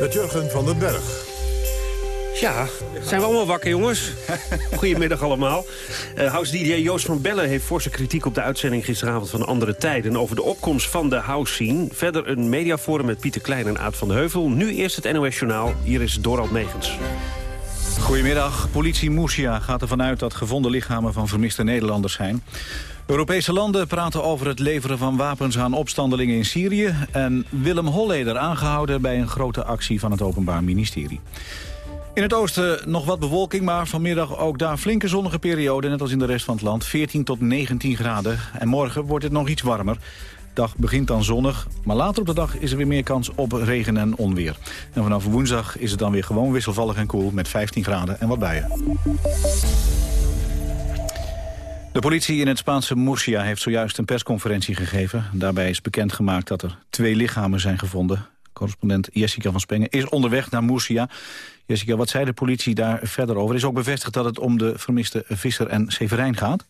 met Jurgen van den Berg. Ja, zijn we allemaal wakker, jongens? Goedemiddag allemaal. Uh, House-DJ Joost van Bellen heeft forse kritiek op de uitzending gisteravond van Andere Tijden... over de opkomst van de house-scene. Verder een mediaforum met Pieter Klein en Aad van Heuvel. Nu eerst het NOS-journaal. Hier is Dorald Megens. Goedemiddag. Politie Murcia gaat ervan uit dat gevonden lichamen van vermiste Nederlanders zijn. Europese landen praten over het leveren van wapens aan opstandelingen in Syrië... en Willem Holleder aangehouden bij een grote actie van het Openbaar Ministerie. In het oosten nog wat bewolking, maar vanmiddag ook daar flinke zonnige periode... net als in de rest van het land, 14 tot 19 graden. En morgen wordt het nog iets warmer. Dag begint dan zonnig, maar later op de dag is er weer meer kans op regen en onweer. En vanaf woensdag is het dan weer gewoon wisselvallig en koel met 15 graden en wat buien. De politie in het Spaanse Murcia heeft zojuist een persconferentie gegeven. Daarbij is bekendgemaakt dat er twee lichamen zijn gevonden. Correspondent Jessica van Spengen is onderweg naar Murcia. Jessica, wat zei de politie daar verder over? Is ook bevestigd dat het om de vermiste Visser en Severijn gaat?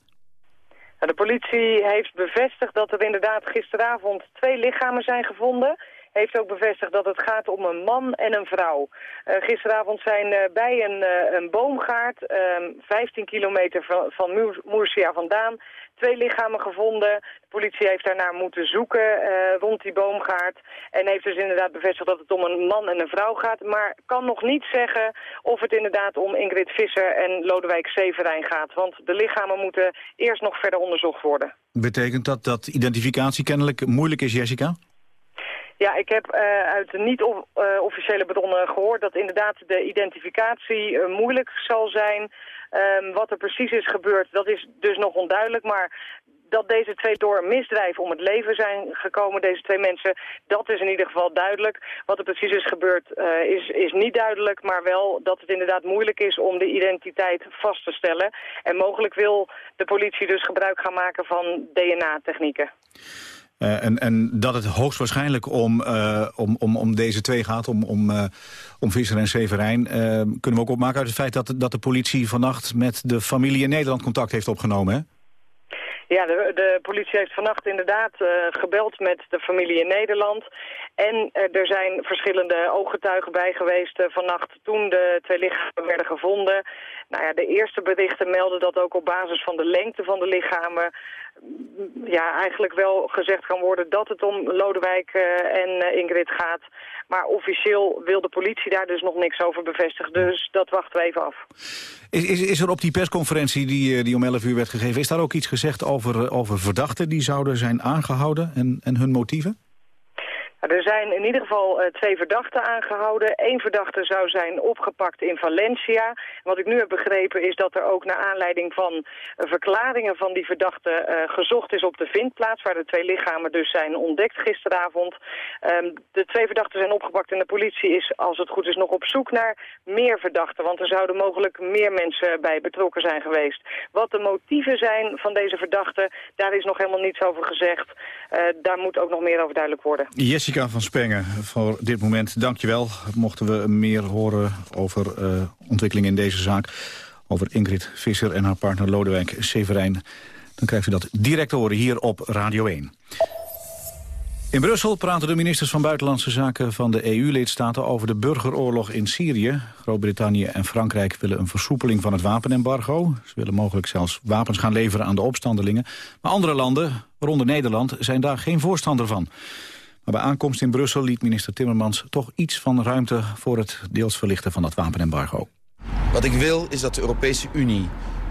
De politie heeft bevestigd dat er inderdaad gisteravond twee lichamen zijn gevonden heeft ook bevestigd dat het gaat om een man en een vrouw. Uh, gisteravond zijn uh, bij een, uh, een boomgaard, 15 ehm, kilometer van, van vandaan, twee lichamen gevonden. De politie heeft daarnaar moeten zoeken rond die boomgaard. En heeft dus inderdaad bevestigd dat het om een man en een vrouw gaat. Maar kan nog niet zeggen of het inderdaad om Ingrid Visser en Lodewijk Severijn gaat. Want de lichamen moeten eerst nog verder onderzocht worden. Betekent dat dat identificatie kennelijk moeilijk is, Jessica? Ja, ik heb uh, uit niet-officiële uh, bronnen gehoord dat inderdaad de identificatie uh, moeilijk zal zijn. Um, wat er precies is gebeurd, dat is dus nog onduidelijk. Maar dat deze twee door een misdrijf om het leven zijn gekomen, deze twee mensen, dat is in ieder geval duidelijk. Wat er precies is gebeurd is, is niet duidelijk, maar wel dat het inderdaad moeilijk is om de identiteit vast te stellen. En mogelijk wil de politie dus gebruik gaan maken van DNA-technieken. Uh, en, en dat het hoogstwaarschijnlijk om, uh, om, om, om deze twee gaat, om, om, uh, om Visser en Severijn... kunnen we ook opmaken uit het feit dat, dat de politie vannacht met de familie in Nederland contact heeft opgenomen, hè? Ja, de, de, politie heeft vannacht inderdaad gebeld met de familie in Nederland. En er zijn verschillende ooggetuigen bij geweest vannacht toen de twee lichamen werden gevonden. Nou ja, de eerste berichten melden dat ook op basis van de lengte van de lichamen ja, eigenlijk wel gezegd kan worden dat het om Lodewijk uh, en uh, Ingrid gaat. Maar officieel wil de politie daar dus nog niks over bevestigen. Dus dat wachten we even af. Is, is, is er op die persconferentie die, eh, die om 11 uur werd gegeven... is daar ook iets gezegd over, over verdachten die zouden zijn aangehouden en, en hun motieven? Nou, er zijn in ieder geval uh, twee verdachten aangehouden. Eén verdachte zou zijn opgepakt in Valencia. Wat ik nu heb begrepen is dat er ook naar aanleiding van uh, verklaringen van die verdachte uh, gezocht is op de vindplaats... waar de twee lichamen dus zijn ontdekt gisteravond. Um, de twee verdachten zijn opgepakt en de politie is, als het goed is, nog op zoek naar meer verdachten. Want er zouden mogelijk meer mensen bij betrokken zijn geweest. Wat de motieven zijn van deze verdachten, daar is nog helemaal niets over gezegd. daar moet ook nog meer over duidelijk worden. Yes. Jessica van Spengen, voor dit moment dankjewel. Mochten we meer horen over uh, ontwikkelingen in deze zaak... over Ingrid Visser en haar partner Lodewijk Severijn... dan krijgt u dat direct horen hier op Radio 1. In Brussel praten de ministers van Buitenlandse Zaken van de EU-lidstaten over de burgeroorlog in Syrië. Groot-Brittannië en Frankrijk willen een versoepeling van het wapenembargo. Ze willen mogelijk zelfs wapens gaan leveren aan de opstandelingen. Maar andere landen, waaronder Nederland, zijn daar geen voorstander van. Maar bij aankomst in Brussel liet minister Timmermans toch iets van ruimte... voor het deels verlichten van dat wapenembargo. Wat ik wil is dat de Europese Unie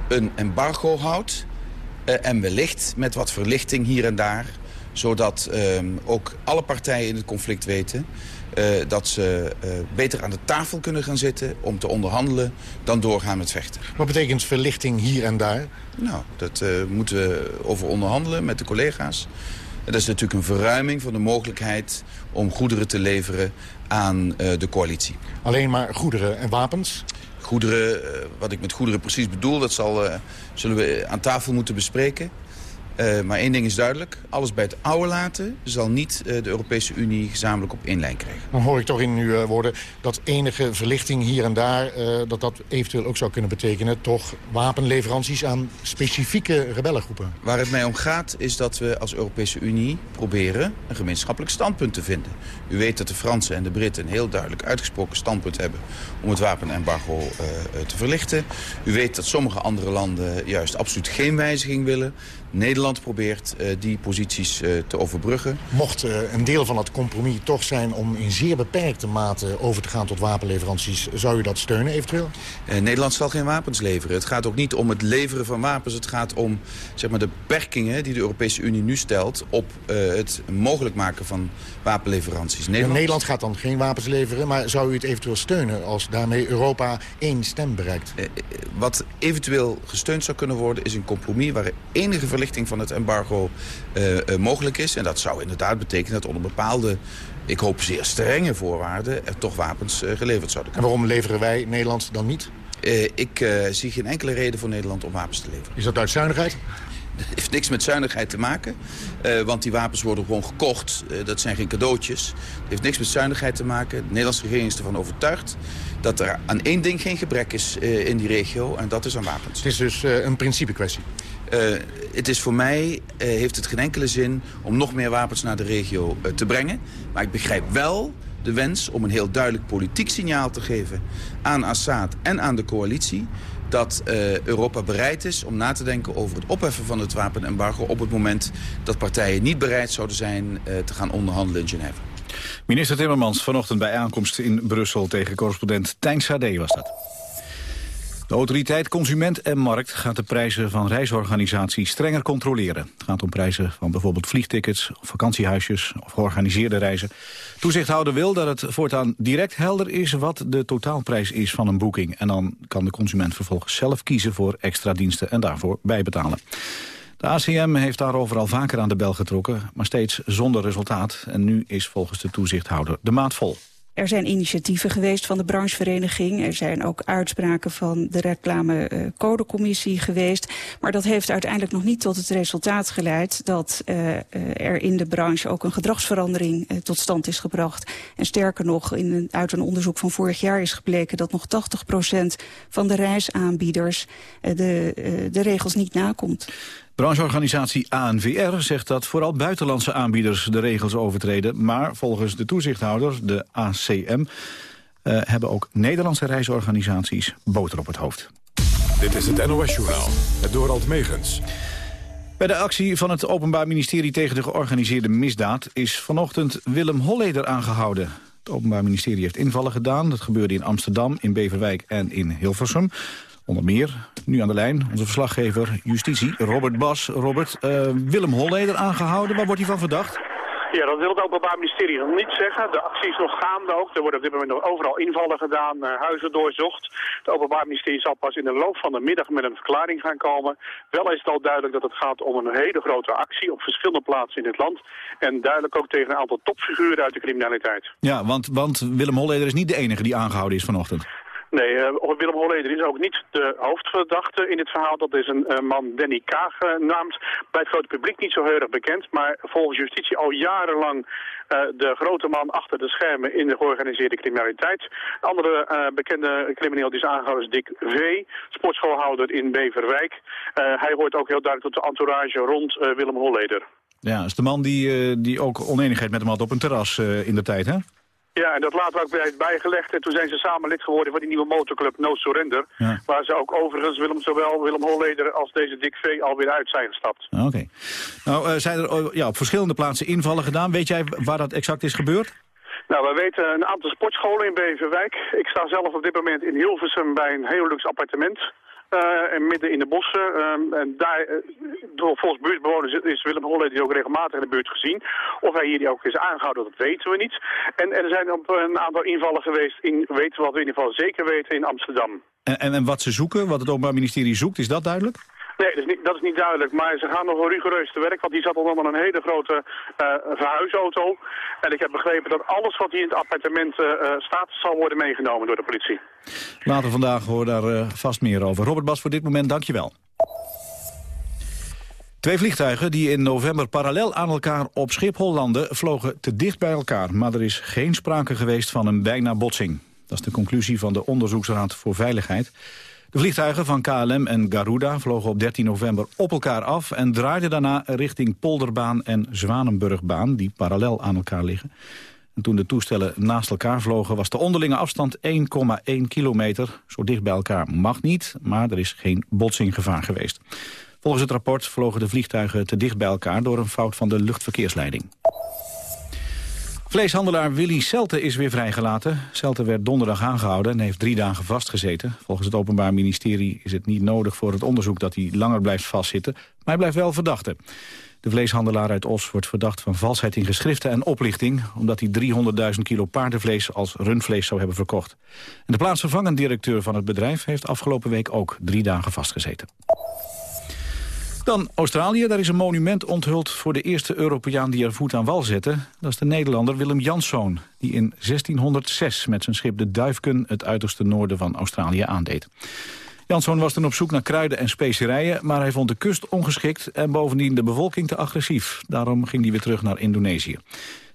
een embargo houdt... Eh, en wellicht met wat verlichting hier en daar... zodat eh, ook alle partijen in het conflict weten... Uh, dat ze uh, beter aan de tafel kunnen gaan zitten om te onderhandelen... dan doorgaan met vechten. Wat betekent verlichting hier en daar? Nou, dat uh, moeten we over onderhandelen met de collega's. Dat is natuurlijk een verruiming van de mogelijkheid om goederen te leveren aan uh, de coalitie. Alleen maar goederen en wapens? Goederen, uh, wat ik met goederen precies bedoel, dat zal, uh, zullen we aan tafel moeten bespreken. Uh, maar één ding is duidelijk. Alles bij het oude laten zal niet uh, de Europese Unie gezamenlijk op één lijn krijgen. Dan hoor ik toch in uw uh, woorden dat enige verlichting hier en daar... dat dat eventueel ook zou kunnen betekenen... toch wapenleveranties aan specifieke rebellengroepen. Waar het mij om gaat is dat we als Europese Unie proberen... een gemeenschappelijk standpunt te vinden. U weet dat de Fransen en de Britten een heel duidelijk uitgesproken standpunt hebben... om het wapenembargo te verlichten. U weet dat sommige andere landen juist absoluut geen wijziging willen... Nederland probeert uh, die posities uh, te overbruggen. Mocht uh, een deel van het compromis toch zijn om in zeer beperkte mate over te gaan tot wapenleveranties, zou u dat steunen eventueel? Nederland zal geen wapens leveren. Het gaat ook niet om het leveren van wapens. Het gaat om zeg maar, de beperkingen die de Europese Unie nu stelt op het mogelijk maken van wapenleveranties. Nederland... Nederland gaat dan geen wapens leveren, maar zou u het eventueel steunen als daarmee Europa één stem bereikt? wat eventueel gesteund zou kunnen worden is een compromis waar enige verlichting van het embargo uh, uh, mogelijk is. En dat zou inderdaad betekenen dat onder bepaalde, ik hoop zeer strenge voorwaarden... er toch wapens uh, geleverd zouden kunnen. En waarom leveren wij Nederland dan niet? ik zie geen enkele reden voor Nederland om wapens te leveren. Is dat uit zuinigheid? Het heeft niks met zuinigheid te maken. Uh, want die wapens worden gewoon gekocht. Dat zijn geen cadeautjes. Het heeft niks met zuinigheid te maken. De Nederlandse regering is ervan overtuigd dat er aan één ding geen gebrek is in die regio. En dat is aan wapens. Het is dus een principe kwestie. Uh, het is voor mij, uh, heeft het geen enkele zin om nog meer wapens naar de regio uh, te brengen. Maar ik begrijp wel de wens om een heel duidelijk politiek signaal te geven aan Assad en aan de coalitie dat Europa bereid is om na te denken over het opheffen van het wapenembargo... op het moment dat partijen niet bereid zouden zijn te gaan onderhandelen in Genève. Minister Timmermans vanochtend bij aankomst in Brussel tegen correspondent Tijn Sade was dat. De autoriteit Consument en Markt gaat de prijzen van reisorganisaties strenger controleren. Het gaat om prijzen van bijvoorbeeld vliegtickets, vakantiehuisjes of georganiseerde reizen. Toezichthouder wil dat het voortaan direct helder is wat de totaalprijs is van een boeking. En dan kan de consument vervolgens zelf kiezen voor extra diensten en daarvoor bijbetalen. De ACM heeft daarover al vaker aan de bel getrokken, maar steeds zonder resultaat. En nu is volgens de toezichthouder de maat vol. Er zijn initiatieven geweest van de branchevereniging. Er zijn ook uitspraken van de reclamecodecommissie geweest. Maar dat heeft uiteindelijk nog niet tot het resultaat geleid... dat uh, er in de branche ook een gedragsverandering uh, tot stand is gebracht. En sterker nog, in een, uit een onderzoek van vorig jaar is gebleken... dat nog 80% van de reisaanbieders de, de regels niet nakomt. Brancheorganisatie ANVR zegt dat vooral buitenlandse aanbieders de regels overtreden. Maar volgens de toezichthouder, de ACM, uh, hebben ook Nederlandse reisorganisaties boter op het hoofd. Dit is het NOS-journaal, het Dorald Megens. Bij de actie van het Openbaar Ministerie tegen de georganiseerde misdaad... is vanochtend Willem Holleder aangehouden. Het Openbaar Ministerie heeft invallen gedaan. Dat gebeurde in Amsterdam, in Beverwijk en in Hilversum. Onder meer, nu aan de lijn, onze verslaggever Justitie, Robert Bas. Robert, uh, Willem Holleder aangehouden, waar wordt hij van verdacht? Ja, dat wil het Openbaar Ministerie nog niet zeggen. De actie is nog gaande ook. Er worden op dit moment nog overal invallen gedaan, uh, huizen doorzocht. Het Openbaar Ministerie zal pas in de loop van de middag met een verklaring gaan komen. Wel is het al duidelijk dat het gaat om een hele grote actie op verschillende plaatsen in het land. En duidelijk ook tegen een aantal topfiguren uit de criminaliteit. Ja, want, want Willem Holleder is niet de enige die aangehouden is vanochtend. Nee, uh, Willem Holleder is ook niet de hoofdverdachte in dit verhaal. Dat is een uh, man, Danny Kaag genaamd. Bij het grote publiek niet zo heel erg bekend. Maar volgens justitie al jarenlang de grote man achter de schermen in de georganiseerde criminaliteit. Een andere bekende crimineel die is aangehouden is Dick V. Sportschoolhouder in Beverwijk. hij hoort ook heel duidelijk tot de entourage rond Willem Holleder. Ja, is de man die, die ook oneenigheid met hem had op een terras in de tijd, hè? Ja, en dat later ook bij bijgelegd. En toen zijn ze samen lid geworden van die nieuwe motorclub No Surrender. Waar ze ook overigens Willem, zowel Willem Holleder als deze Dick V alweer uit zijn gestapt. Ah, oké. Nou, uh, zijn er uh, ja, op verschillende plaatsen invallen gedaan. Weet jij waar dat exact is gebeurd? Nou, we weten een aantal sportscholen in Beverwijk. Ik sta zelf op dit moment in Hilversum bij een heel luxe appartement. Uh, en midden in de bossen. Uh, en daar, uh, door, volgens buurtbewoners is Willem Holle die ook regelmatig in de buurt gezien. Of hij hier ook is aangehouden, dat weten we niet. En, en er zijn op een aantal invallen geweest, in, weten we wat we in ieder geval zeker weten, in Amsterdam. En, en, en wat ze zoeken, wat het Openbaar Ministerie zoekt, is dat duidelijk? Nee, dat is, niet, dat is niet duidelijk. Maar ze gaan nog rigoureus te werk, want die zat onder een hele grote uh, verhuisauto. En ik heb begrepen dat alles wat hier in het appartement uh, staat, zal worden meegenomen door de politie. Later vandaag hoor daar vast meer over. Robert Bas, voor dit moment dank je wel. Twee vliegtuigen die in november parallel aan elkaar op Schiphol landen... vlogen te dicht bij elkaar, maar er is geen sprake geweest van een bijna botsing. Dat is de conclusie van de Onderzoeksraad voor Veiligheid. De vliegtuigen van KLM en Garuda vlogen op 13 november op elkaar af... en draaiden daarna richting Polderbaan en Zwanenburgbaan... die parallel aan elkaar liggen. En toen de toestellen naast elkaar vlogen was de onderlinge afstand 1,1 kilometer. Zo dicht bij elkaar mag niet, maar er is geen botsinggevaar geweest. Volgens het rapport vlogen de vliegtuigen te dicht bij elkaar... door een fout van de luchtverkeersleiding. Vleeshandelaar Willy Selte is weer vrijgelaten. Selte werd donderdag aangehouden en heeft drie dagen vastgezeten. Volgens het Openbaar Ministerie is het niet nodig voor het onderzoek dat hij langer blijft vastzitten. Maar hij blijft wel verdachte. De vleeshandelaar uit Os wordt verdacht van valsheid in geschriften en oplichting... omdat hij 300.000 kilo paardenvlees als rundvlees zou hebben verkocht. En de plaatsvervangend directeur van het bedrijf heeft afgelopen week ook drie dagen vastgezeten. Dan Australië, daar is een monument onthuld voor de eerste Europeaan die er voet aan wal zette. Dat is de Nederlander Willem Janszoon, die in 1606 met zijn schip de Duifken het uiterste noorden van Australië aandeed. Janszoon was toen op zoek naar kruiden en specerijen, maar hij vond de kust ongeschikt en bovendien de bevolking te agressief. Daarom ging hij weer terug naar Indonesië.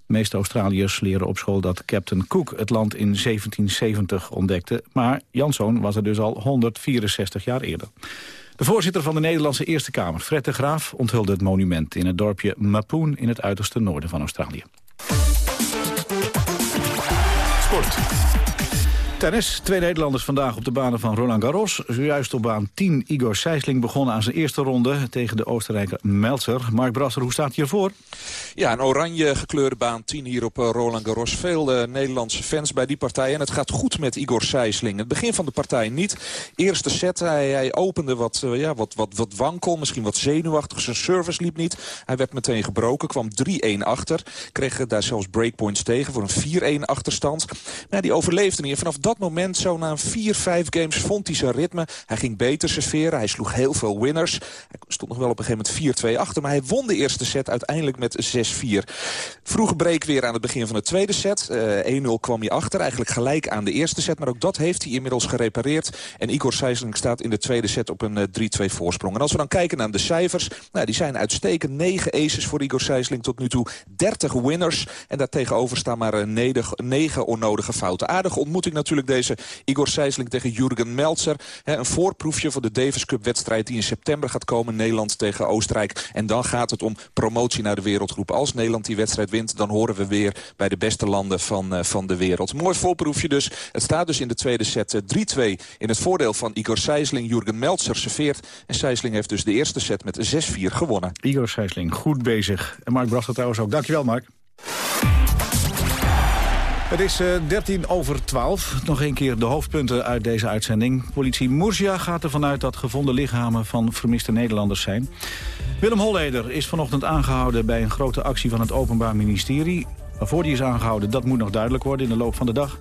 De meeste Australiërs leren op school dat Captain Cook het land in 1770 ontdekte, maar Janszoon was er dus al 164 jaar eerder. De voorzitter van de Nederlandse Eerste Kamer, Fred de Graaf... onthulde het monument in het dorpje Mapoon in het uiterste noorden van Australië. Sport. Tennis. Twee Nederlanders vandaag op de banen van Roland Garros. Zojuist op baan 10 Igor Sijsling begon aan zijn eerste ronde... tegen de Oostenrijker Meltzer. Mark Brasser, hoe staat hij ervoor? Ja, een oranje gekleurde baan 10 hier op eh, Roland Garros. Veel uh, Nederlandse fans bij die partij. En het gaat goed met Igor Sijsling. Het begin van de partij niet. Eerste set, hij, opende wat, uh, ja, wat, wat, wat wankel, misschien wat zenuwachtig. Zijn service liep niet. Hij werd meteen gebroken, kwam 3-1 achter. Kreeg daar zelfs breakpoints tegen voor een 4-1 achterstand. Maar die overleefde niet. Vanaf dat dat moment, zo na vier, vijf games, vond hij zijn ritme. Hij ging beter serveren. Hij sloeg heel veel winners. Hij stond nog wel op een gegeven moment 4-2 achter. Maar hij won de eerste set uiteindelijk met 6-4. Vroege break weer aan het begin van de tweede set. Uh, eh, 1-0 kwam hij achter. Eigenlijk gelijk aan de eerste set. Maar ook dat heeft hij inmiddels gerepareerd. En Igor Sijsling staat in de tweede set op een 3-2 uh, voorsprong. En als we dan kijken naar de cijfers. Nou, die zijn uitstekend. 9 aces voor Igor Sijsling tot nu toe. 30 winners. En daartegenover staan maar 9 onnodige fouten. Aardige ontmoeting natuurlijk deze Igor Sijsling tegen Jurgen Meltzer. een voorproefje voor de Davis Cup wedstrijd die in september gaat komen. Nederland tegen Oostenrijk. En dan gaat het om promotie naar de wereldgroep. Als Nederland die wedstrijd wint, dan horen we weer bij de beste landen van, uh, van de wereld. Mooi voorproefje dus. Het staat dus in de tweede set 3-2 eh, in het voordeel van Igor Sijsling. Jurgen Meltzer serveert. En Sijsling heeft dus de eerste set met 6-4 gewonnen. Igor Sijsling, goed bezig. En Mark Brachter trouwens ook. Dankjewel, Mark. Het is uh, eh, 13 over 12. Nog een keer de hoofdpunten uit deze uitzending. Politie Murcia gaat ervan uit dat gevonden lichamen van vermiste Nederlanders zijn. Willem Holleder is vanochtend aangehouden bij een grote actie van het Openbaar Ministerie. Waarvoor die is aangehouden, dat moet nog duidelijk worden in de loop van de dag.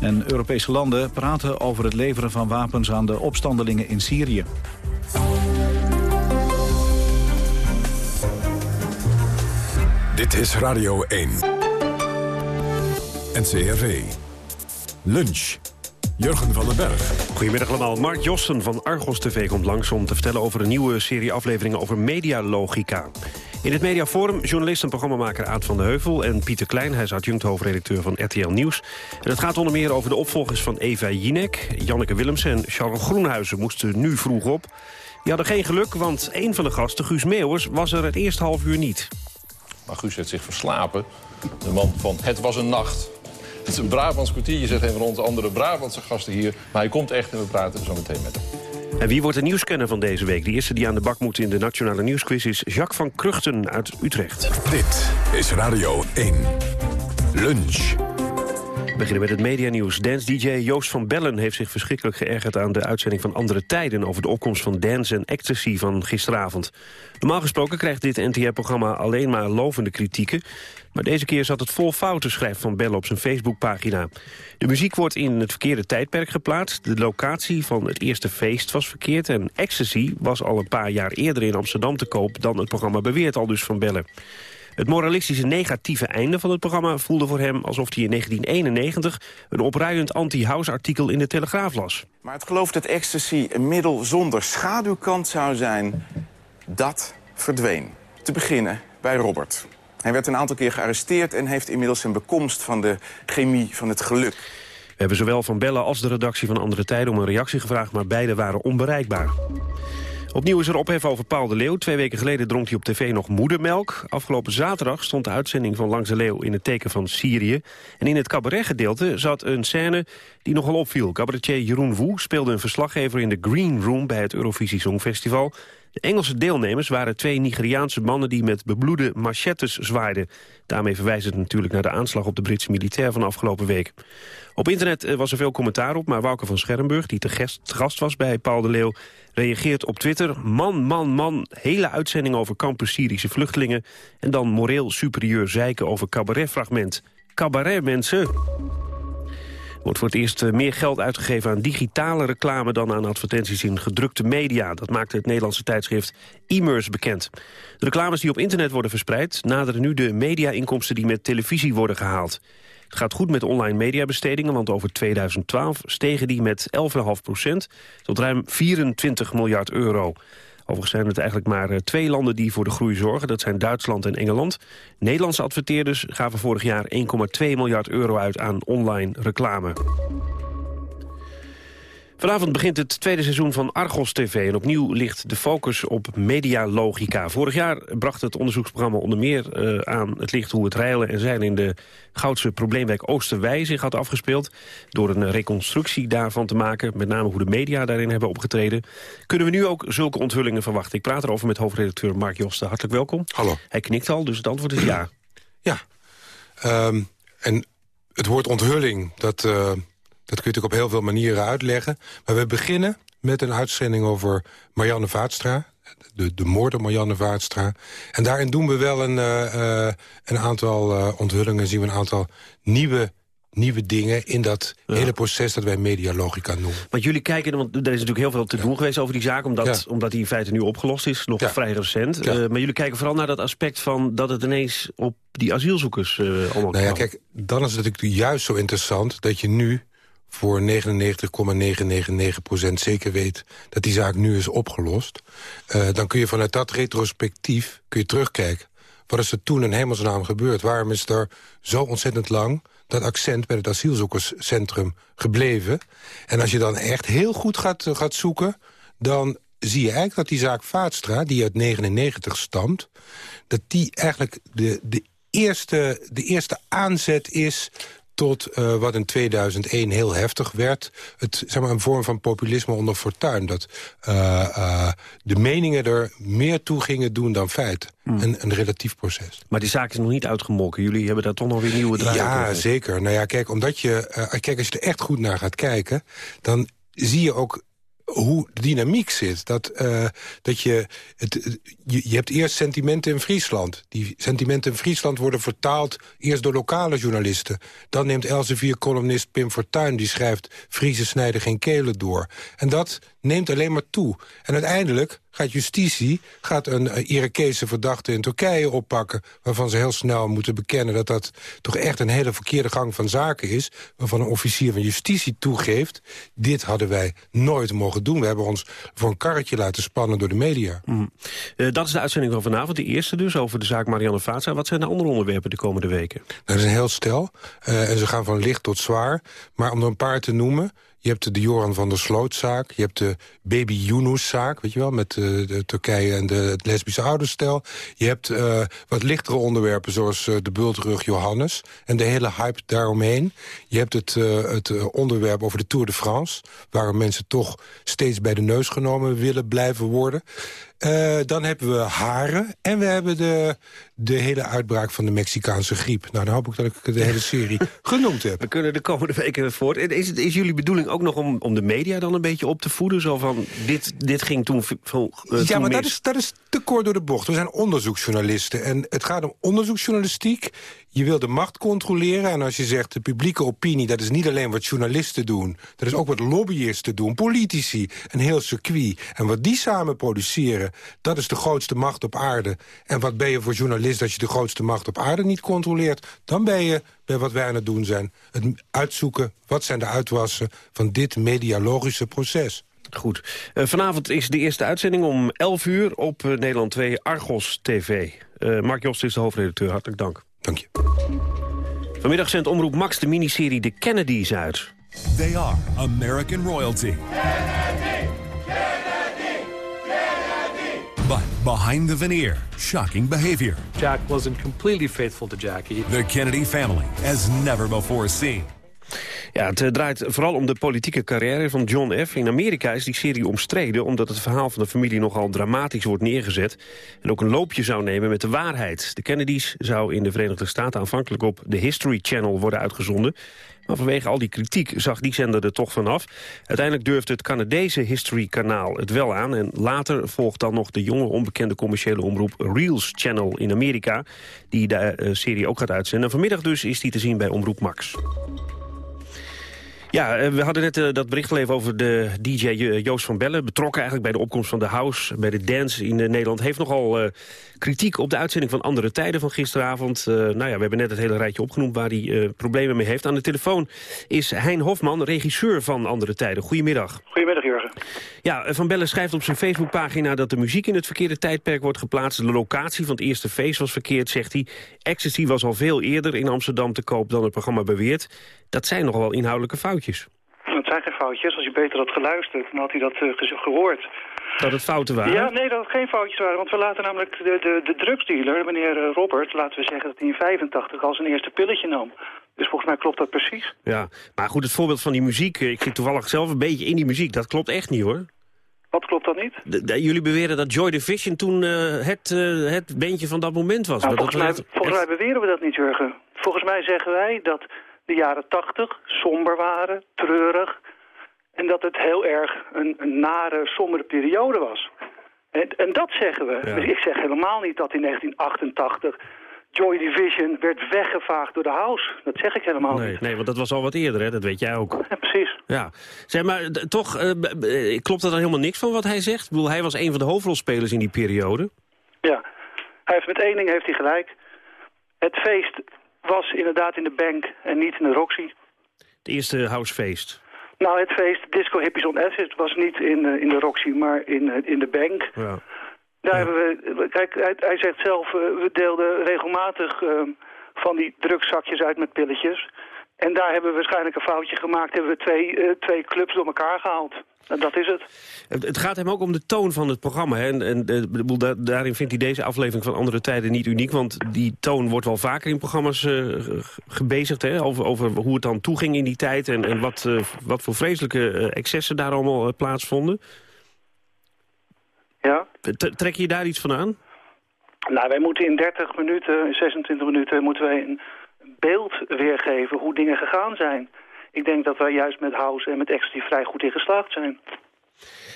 En Europese landen praten over het leveren van wapens aan de opstandelingen in Syrië. Dit is Radio 1. NCRV. Lunch. Jurgen van den Berg. Goedemiddag allemaal. Mark Josten van Argos TV komt langs om te vertellen over een nieuwe serie afleveringen over medialogica. In het mediaforum journalist en programmamaker Aad van de Heuvel... en Pieter Klein, hij is adjunct hoofdredacteur van RTL Nieuws. En het gaat onder meer over de opvolgers van Eva Jinek... Janneke Willemsen en Charles Groenhuizen moesten nu vroeg op. Die hadden geen geluk, want een van de gasten, Guus Meeuwers... was er het eerste half uur niet. Maar Guus heeft zich verslapen. De man van Het was een nacht het is een Brabants kwartierje, zegt een van onze andere Brabantse gasten hier. Maar hij komt echt en we praten zo meteen met hem. En wie wordt de nieuwscanner van deze week? De eerste die aan de bak moet in de Nationale Nieuwsquiz is Jacques van Kruchten uit Utrecht. Dit is Radio 1. Lunch. We beginnen met het medianieuws. Dance-dj Joost van Bellen heeft zich verschrikkelijk geërgerd... aan de uitzending van Andere Tijden... over de opkomst van dance en ecstasy van gisteravond. Normaal gesproken krijgt dit NTR-programma alleen maar lovende kritieken. Maar deze keer zat het vol fouten, schrijft Van Bellen op zijn Facebookpagina. De muziek wordt in het verkeerde tijdperk geplaatst. De locatie van het eerste feest was verkeerd... en ecstasy was al een paar jaar eerder in Amsterdam te koop... dan het programma beweert, al dus Van Bellen. Het moralistische negatieve einde van het programma voelde voor hem... alsof hij in 1991 een opruiend anti-house artikel in de Telegraaf las. Maar het geloof dat ecstasy een middel zonder schaduwkant zou zijn... dat verdween. Te beginnen bij Robert. Hij werd een aantal keer gearresteerd en heeft inmiddels een bekomst van de chemie van het geluk. We hebben zowel Van Bellen als de redactie van Andere Tijden om een reactie gevraagd, maar beide waren onbereikbaar. Opnieuw is er ophef over Paul de Leeuw. Twee weken geleden dronk hij op tv nog moedermelk. Afgelopen zaterdag stond de uitzending van Langs de Leeuw in het teken van Syrië. En in het cabaretgedeelte zat een scène die nogal opviel. Cabaretier Jeroen Woe speelde een verslaggever in de Green Room bij het Eurovisie Songfestival. De Engelse deelnemers waren twee Nigeriaanse mannen die met bebloede machetes zwaaiden. Daarmee verwijzen het natuurlijk naar de aanslag op de Britse militair van afgelopen week. Op internet eh, was er veel commentaar op, maar Wouke van Scherrenburg, die te gast, was bij Paul de Leeuw, reageert op Twitter. Man, man, man, hele uitzending over campus Syrische vluchtelingen... en dan moreel superieur zeiken over cabaretfragment. Cabaret, mensen! Wordt voor het eerst eh, meer geld uitgegeven aan digitale reclame... dan aan advertenties in gedrukte media. Dat maakte het Nederlandse tijdschrift e-mers bekend. De reclames die op internet worden verspreid... naderen nu de media-inkomsten die met televisie worden gehaald. Het gaat goed met online mediabestedingen, want over 2012 stegen die met 11,5 procent tot ruim 24 miljard euro. Overigens zijn het eigenlijk maar eh, twee landen die voor de groei zorgen. Dat zijn Duitsland en Engeland. Nederlandse adverteerders gaven vorig jaar 1,2 miljard euro uit aan online reclame. Vanavond begint het tweede seizoen van Argos TV... en opnieuw ligt de focus op medialogica. Vorig jaar bracht het onderzoeksprogramma onder meer uh, aan het licht... hoe het rijlen en zeilen in de Goudse probleemwijk Oosterwij zich had afgespeeld... door een reconstructie daarvan te maken, met name hoe de media daarin hebben opgetreden. Kunnen we nu ook zulke onthullingen verwachten? Ik praat erover met hoofdredacteur Mark Josten. Hartelijk welkom. Hallo. Hij knikt al, dus het antwoord is ja. Ja. Um, en het woord onthulling, dat... Uh dat kun je natuurlijk op heel veel manieren uitleggen. Maar we beginnen met een uitzending over Marianne Vaatstra. De, de moord op Marianne Vaatstra. En daarin doen we wel een, uh, een aantal uh, onthullingen. Zien we een aantal nieuwe nieuwe dingen in dat hele proces dat wij medialogica noemen. Want jullie kijken, want er is natuurlijk heel veel te doen geweest over die zaak... omdat, omdat die in feite nu opgelost is, nog vrij recent. Uh, maar jullie kijken vooral naar dat aspect van dat het ineens op die asielzoekers uh, allemaal Nou ja, kijk, dan is het natuurlijk juist zo interessant dat je nu voor 99,999% zeker weet dat die zaak nu is opgelost... Uh, dan kun je vanuit dat retrospectief kun je terugkijken. Wat is er toen in hemelsnaam gebeurd? Waarom is er zo ontzettend lang dat accent bij het asielzoekerscentrum gebleven? En als je dan echt heel goed gaat, gaat zoeken... dan zie je eigenlijk dat die zaak Vaatstra, die uit 99 stamt... dat die eigenlijk de, de, eerste, de eerste aanzet is tot uh, wat in 2001 heel heftig werd. Het, zeg maar, een vorm van populisme onder fortuin. Dat uh, uh, de meningen er meer toe gingen doen dan feiten. Hmm. Een, een relatief proces. Maar die zaak is nog niet uitgemolken. Jullie hebben daar toch nog weer nieuwe draaien Ja, zeker. Nou ja, kijk, omdat je, kijk, als je er echt goed naar gaat kijken... dan zie je ook hoe de dynamiek zit. Dat, uh, dat je, het, je, je hebt eerst sentimenten in Friesland. Die sentimenten in Friesland worden vertaald eerst door lokale journalisten. Dan neemt Elsevier-columnist Pim Fortuyn... die schrijft Friese snijden geen kelen door. En dat neemt alleen maar toe. En uiteindelijk gaat justitie gaat een uh, Irakese verdachte in Turkije oppakken... waarvan ze heel snel moeten bekennen dat dat toch echt een hele verkeerde gang van zaken is... waarvan een officier van justitie toegeeft... dit hadden wij nooit mogen doen. We hebben ons voor een karretje laten spannen door de media. Mm. Uh, dat is de uitzending van vanavond, de eerste dus, over de zaak Marianne Vaatza. Wat zijn de andere onderwerpen de komende weken? Nou, dat is een heel stel. Uh, en ze gaan van licht tot zwaar. Maar om er een paar te noemen... Je hebt de Joran van der Slootzaak. Je hebt de Baby Yunus-zaak, weet je wel, met uh, de Turkije en de, het lesbische ouderstel. Je hebt uh, wat lichtere onderwerpen, zoals uh, de bultrug Johannes... en de hele hype daaromheen. Je hebt het, het onderwerp over de Tour de France... waar mensen toch steeds bij de neus genomen willen blijven worden. Uh, dan hebben we haren en we hebben de, de hele uitbraak van de Mexicaanse griep. Nou, dan hoop ik dat ik de hele serie genoemd heb. We kunnen de komende weken voort. Is, het, is jullie bedoeling ook nog om, om de media dan een beetje op te voeden? Zo van, dit, dit ging toen, uh, Ja, maar dat is, dat is te kort door de bocht. We zijn onderzoeksjournalisten en het gaat om onderzoeksjournalistiek. Je wil de macht controleren en als je zegt de publieke opinie... dat is niet alleen wat journalisten doen. Dat is ook wat lobbyisten doen, politici, een heel circuit. En wat die samen produceren, dat is de grootste macht op aarde. En wat ben je voor journalist als je de grootste macht op aarde niet controleert? Dan ben je bij wat wij aan het doen zijn. Het uitzoeken, wat zijn de uitwassen van dit medialogische proces. Goed. Uh, vanavond is de eerste uitzending om 11 uur op uh, Nederland 2 Argos TV. Uh, Mark Jost is de hoofdredacteur. Hartelijk dank. Dank je. Vanmiddag zendt Omroep Max de miniserie De Kennedys uit. They are American royalty. Kennedy! Kennedy! Kennedy! But behind the veneer, shocking behavior. Jack wasn't completely faithful to Jackie. The Kennedy family, as never before seen. Ja, het draait vooral om de politieke carrière van John F. In Amerika is die serie omstreden... omdat het verhaal van de familie nogal dramatisch wordt neergezet... en ook een loopje zou nemen met de waarheid. De Kennedys zou in de Verenigde Staten aanvankelijk op de History Channel worden uitgezonden... Maar vanwege al die kritiek zag die zender er toch vanaf. Uiteindelijk durfde het Canadese History-kanaal het wel aan... en later volgt dan nog de jonge onbekende commerciële omroep Reels Channel in Amerika... die de serie ook gaat uitzenden. Vanmiddag dus is die te zien bij Omroep Max. Ja, eh, we hadden net uh, dat bericht al even over de DJ Joost van Bellen. Betrokken eigenlijk bij de opkomst van de house, bij de dance in uh, Nederland. Heeft nogal uh, kritiek op de uitzending van Andere Tijden van gisteravond. nou ja, we hebben net het hele rijtje opgenoemd waar hij problemen mee heeft. Aan de telefoon is Hein Hofman, regisseur van Andere Tijden. Goedemiddag. Goedemiddag, Jurgen. Ja, Van Bellen schrijft op zijn Facebookpagina dat de muziek in het verkeerde tijdperk wordt geplaatst. De locatie van het eerste feest was verkeerd, zegt hij. Ecstasy was al veel eerder in Amsterdam te koop dan het programma beweert. Dat zijn nogal wel inhoudelijke foutjes. Het zijn geen foutjes. Als je beter had geluisterd, dan had hij dat uh, gehoord. Dat het fouten waren? Ja, nee, dat het geen foutjes waren. Want we laten namelijk de, de, de drugsdealer, meneer eh, Robert, laten we zeggen dat hij in 85 al zijn eerste pilletje nam. Dus volgens mij klopt dat precies. Ja, maar goed, het voorbeeld van die muziek, eh, ik zit toevallig zelf een beetje in die muziek, dat klopt echt niet hoor. Wat klopt dan niet? De, jullie beweren dat Joy Division toen uh, het, uh, het bandje van dat moment was. Nou, volgens dat mij, volgens mij beweren we dat niet, Jurgen. Volgens mij zeggen wij dat de jaren 80 somber waren, treurig... en dat het heel erg een, een nare, sombere periode was. En, en dat zeggen we. Ja. Dus ik zeg helemaal niet dat in 1988 Joy Division werd weggevaagd door de house. Dat zeg ik helemaal Nee, niet. nee, want dat was al wat eerder, hè? dat weet jij ook. Ja, precies. Ja. Zeg maar, toch, eh, b- klopt er dan helemaal niks van wat hij zegt? Ik bedoel, hij was een van de hoofdrolspelers in die periode. Ja, hij heeft met één ding heeft hij gelijk. Het feest was inderdaad in de bank en niet in de Roxy. Het eerste housefeest. Nou, het feest Disco Hippies on Acid was niet in, eh, in de Roxy, maar in, eh, in de bank. Ja. Daar hebben we, kijk, hij, hij zegt zelf, eh, we deelden regelmatig eh, van die drugzakjes uit met pilletjes. En daar hebben we waarschijnlijk een foutje gemaakt. Hebben we twee, twee clubs door elkaar gehaald. Dat is het. Het, gaat hem ook om de toon van het programma. Hè? En, en eh, daarin vindt hij deze aflevering van Andere Tijden niet uniek. Want die toon wordt wel vaker in programma's eh, ge- gebezigd. Hè? Over, over hoe het dan toeging in die tijd. En, en wat, eh, wat voor vreselijke excessen daar allemaal plaatsvonden. Ja? Trek je daar iets van aan? Nou, wij moeten in 30 minuten, in 26 minuten, moeten wij een beeld weergeven hoe dingen gegaan zijn. Ik denk dat wij juist met House en met Ecstasy vrij goed in geslaagd zijn.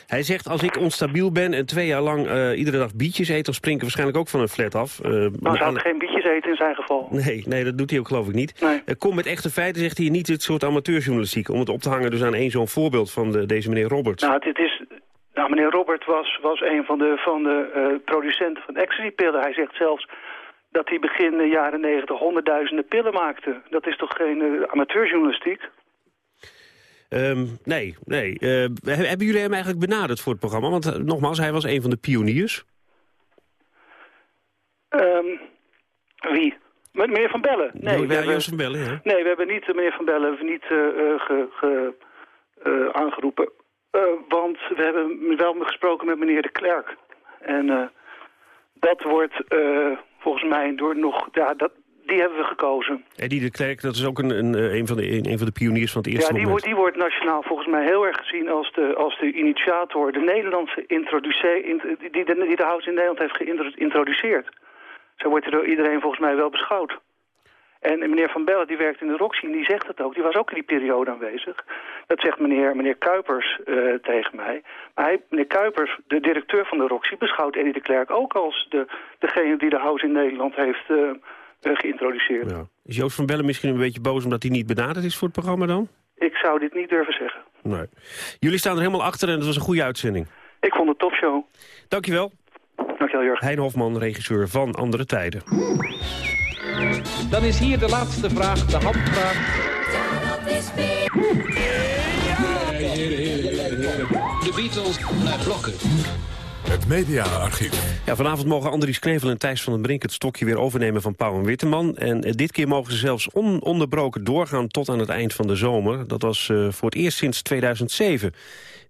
Hij zegt, als ik onstabiel ben en twee jaar lang eh, iedere dag bietjes eet... dan spring ik waarschijnlijk ook van een flat af. Eh, Nou, maar- ze hadden geen bietjes eten in zijn geval. Nee, nee, dat doet hij ook geloof ik niet. Nee. Eh, kom met echte feiten, zegt hij, niet dit soort amateurjournalistiek... om het op te hangen dus aan één zo'n voorbeeld van de, deze meneer Roberts. Nou, dit is... Nou, meneer Robert was, was een van de, van de producenten van Ecstasy-pillen. Hij zegt zelfs dat hij begin de jaren negentig honderdduizenden pillen maakte. Dat is toch geen amateurjournalistiek? Ehm, nee, nee. Eh, he- hebben jullie hem eigenlijk benaderd voor het programma? Want eh, nogmaals, hij was een van de pioniers. Ehm, wie? Meneer Van Bellen? Nee, Jo- we ja, hebben, Joost van Bellen, ja. nee, we hebben niet, eh, meneer Van Bellen niet ge, ge- aangeroepen. Want we hebben wel gesproken met meneer de Klerk. En dat wordt volgens mij door nog... Ja, dat, die hebben we gekozen. Eddie de Klerk, dat is ook een, een, eh, een, van, de, een, een van de pioniers van het eerste Ja, die, moment. wordt, die wordt nationaal volgens mij heel erg gezien als de, als de initiator, de Nederlandse introduce, in, die, de, die de house in Nederland heeft geïntroduceerd. Zo wordt er door iedereen volgens mij wel beschouwd. En meneer Van Bellen, die werkt in de Roxy, en die zegt het ook. Die was ook in die periode aanwezig. Dat zegt meneer, meneer Kuipers eh, tegen mij. Maar hij, meneer Kuipers, de directeur van de Roxy, beschouwt Eddie de Klerk ook als de, degene die de house in Nederland heeft eh, geïntroduceerd. Ja. Is Joost van Bellen misschien een beetje boos omdat hij niet benaderd is voor het programma dan? Ik zou dit niet durven zeggen. Nee. Jullie staan er helemaal achter en het was een goede uitzending. Ik vond het topshow. Dankjewel. Dankjewel, Jurgen. Hein Hofman, regisseur van Andere Tijden. Dan is hier de laatste vraag, de handvraag. De Beatles naar blokken. Het mediaarchief. Ja, vanavond mogen Andries Knevel en Thijs van den Brink het stokje weer overnemen van Pauw en Witteman. En eh, dit keer mogen ze zelfs ononderbroken doorgaan tot aan het eind van de zomer. Dat was uh, voor het eerst sinds 2007.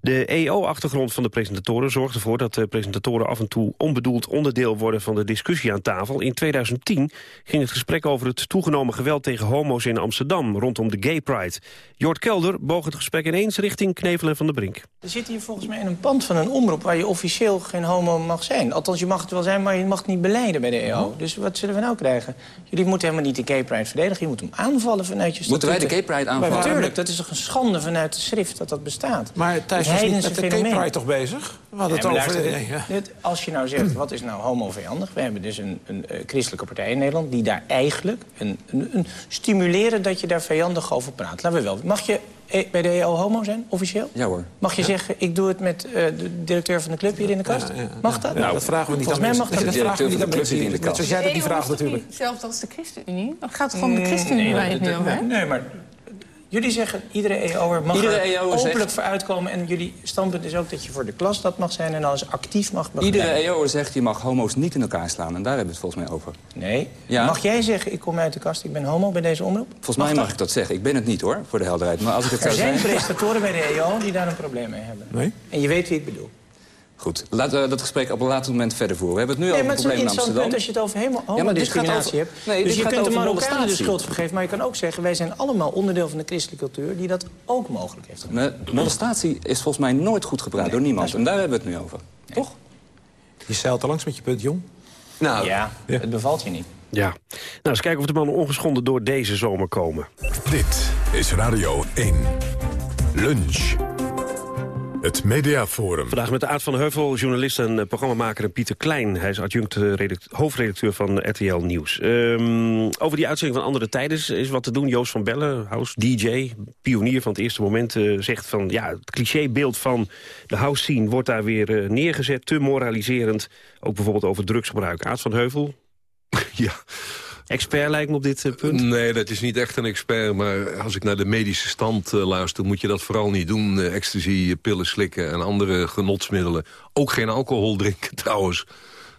De EO-achtergrond van de presentatoren zorgt ervoor dat de presentatoren af en toe onbedoeld onderdeel worden van de discussie aan tafel. In 2010 ging het gesprek over het toegenomen geweld tegen homo's in Amsterdam rondom de Gay Pride. Jort Kelder boog het gesprek ineens richting Knevel en Van der Brink. We zitten hier volgens mij in een pand van een omroep waar je officieel geen homo mag zijn. Althans, je mag het wel zijn, maar je mag het niet beleiden bij de EO. Dus wat zullen we nou krijgen? Jullie moeten helemaal niet de Gay Pride verdedigen. Je moet hem aanvallen vanuit je Moeten wij de Gay Pride aanvallen? Natuurlijk, dat is toch een schande vanuit de schrift dat dat bestaat. Maar Thijs was niet met de Pride toch bezig? We hadden het over... luister, ja. dit- als je nou zegt, wat is nou homovijandig? We hebben dus een, een eh, christelijke partij in Nederland... die daar eigenlijk een, een, een stimuleren dat je daar vijandig over praat. Laten we wel. Mag je eh, bij de EO homo zijn, officieel? Ja hoor. Mag je zeggen, ik doe het met eh, de directeur van de club hier in de kast? Mag dat? Nou, dat vragen we niet Volgens mij mag dat. Dat vragen we niet aan mensen. Net zoals jij dat niet vraagt natuurlijk. Zelfs als de ChristenUnie. Dan gaat het gewoon de ChristenUnie waar je het nu over hebt. Nee, maar jullie zeggen, iedere EO'er mag Iedere er EO'er openlijk zegt- voor uitkomen... en jullie standpunt is ook dat je voor de klas dat mag zijn... en alles actief mag begeleiden. Iedere EO'er zegt je mag homo's niet in elkaar slaan. En daar hebben we het volgens mij over. Nee. Ja. Mag jij zeggen, ik kom uit de kast, ik ben homo bij deze omroep? Volgens mij mag ik dat zeggen. Ik ben het niet hoor, voor de helderheid. Maar als ik het Er zou zijn zijn... presentatoren bij de EO die daar een probleem mee hebben. Nee? En je weet wie ik bedoel. Goed, laten we dat gesprek op een later moment verder voeren. We hebben het nu Nee, over het probleem een in Amsterdam. punt als je het over Ja, maar dit gaat discriminatie over- hebt. Nee, dus je kunt de Marokkanen de schuld vergeven. Maar je kan ook zeggen, wij zijn allemaal onderdeel van de christelijke cultuur... die dat ook mogelijk heeft gemaakt. Nee, molestatie is volgens mij nooit goed gebruikt door niemand. En daar hebben we het nu over. Toch? Je zeilt er langs met je punt, jong. Nou, ja, het bevalt je niet. Ja. Nou, eens kijken of de mannen ongeschonden door deze zomer komen. Dit is Radio 1. Lunch. Het Mediaforum. Vandaag met Aad van Heuvel, journalist en eh, programmamaker en Pieter Klein. Hij is adjunct eh, redact- hoofdredacteur van RTL Nieuws. Ehm, over die uitzending van Andere Tijden is- is wat te doen. Joost van Bellen, house DJ, pionier van het eerste moment... eh, zegt van ja, het clichébeeld van de house scene wordt daar weer neergezet. Te moraliserend, ook bijvoorbeeld over drugsgebruik. Aad van Heuvel, Ja. Expert lijkt me op dit eh, punt. Nee, dat is niet echt een expert. Maar als ik naar de medische stand eh, luister... moet je dat vooral niet doen. Eh, ecstasy, pillen slikken en andere genotsmiddelen. Ook geen alcohol drinken trouwens.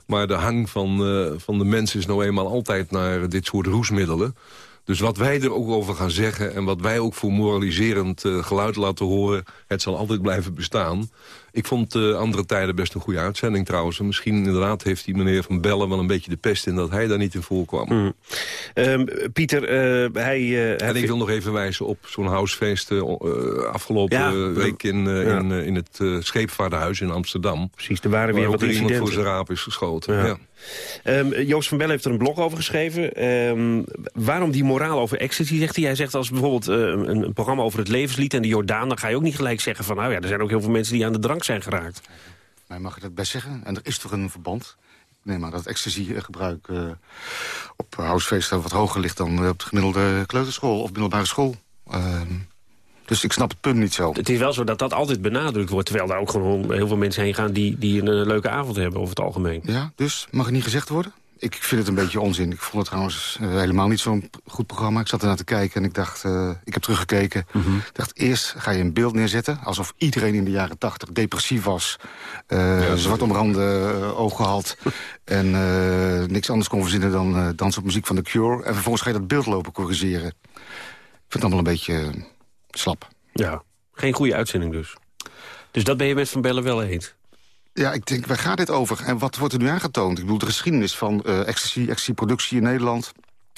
Maar de hang van, van de mensen is nou eenmaal altijd naar dit soort roesmiddelen. Dus wat wij er ook over gaan zeggen... en wat wij ook voor moraliserend geluid laten horen... het zal altijd blijven bestaan. Ik vond eh, andere tijden best een goede uitzending trouwens. En misschien inderdaad heeft die meneer Van Bellen wel een beetje de pest in... dat hij daar niet in voorkwam. Mm. Ehm, Pieter, eh, hij... eh, En ik wil nog even wijzen op zo'n housefeest eh, afgelopen Ja, week in, ja. in, in het Scheepvaardenhuis in Amsterdam. Precies, er waren weer wat ook iemand voor incidenten. zijn raap is geschoten. Ja. Ehm, Joost van Bellen heeft er een blog over geschreven. Ehm, waarom die moraal over ecstasy, zegt hij. Hij zegt als bijvoorbeeld een, een programma over het levenslied en de Jordaan... dan ga je ook niet gelijk zeggen van... nou ja, er zijn ook heel veel mensen die aan de drank zijn geraakt. Mij mag je dat best zeggen. En er is toch een verband. Ik neem aan dat ecstasy-gebruik eh, op housefeesten wat hoger ligt... dan eh, op de gemiddelde kleuterschool of middelbare school. Ehm, dus ik snap het punt niet zo. Het is wel zo dat dat altijd benadrukt wordt... terwijl daar ook gewoon heel veel mensen heen gaan... die, die een eh, leuke avond hebben over het algemeen. Ja, dus mag het niet gezegd worden? Ik vind het een beetje onzin. Ik vond het trouwens eh, helemaal niet zo'n goed programma. Ik zat ernaar te kijken en ik dacht, eh, ik heb teruggekeken. Ik dacht, eerst ga je een beeld neerzetten... alsof iedereen in de jaren tachtig depressief was... eh zwart omrande eh, ogen had... en niks anders kon verzinnen dan dans op muziek van The Cure. En vervolgens ga je dat beeld lopen corrigeren. Ik vind het allemaal een beetje slap. Ja, geen goede uitzending dus. Dus dat ben je met Van Bellen wel eens? Ja, ik denk, waar gaat dit over? En wat wordt er nu aangetoond? Ik bedoel, de geschiedenis van eh ecstasy, ecstasy-productie in Nederland...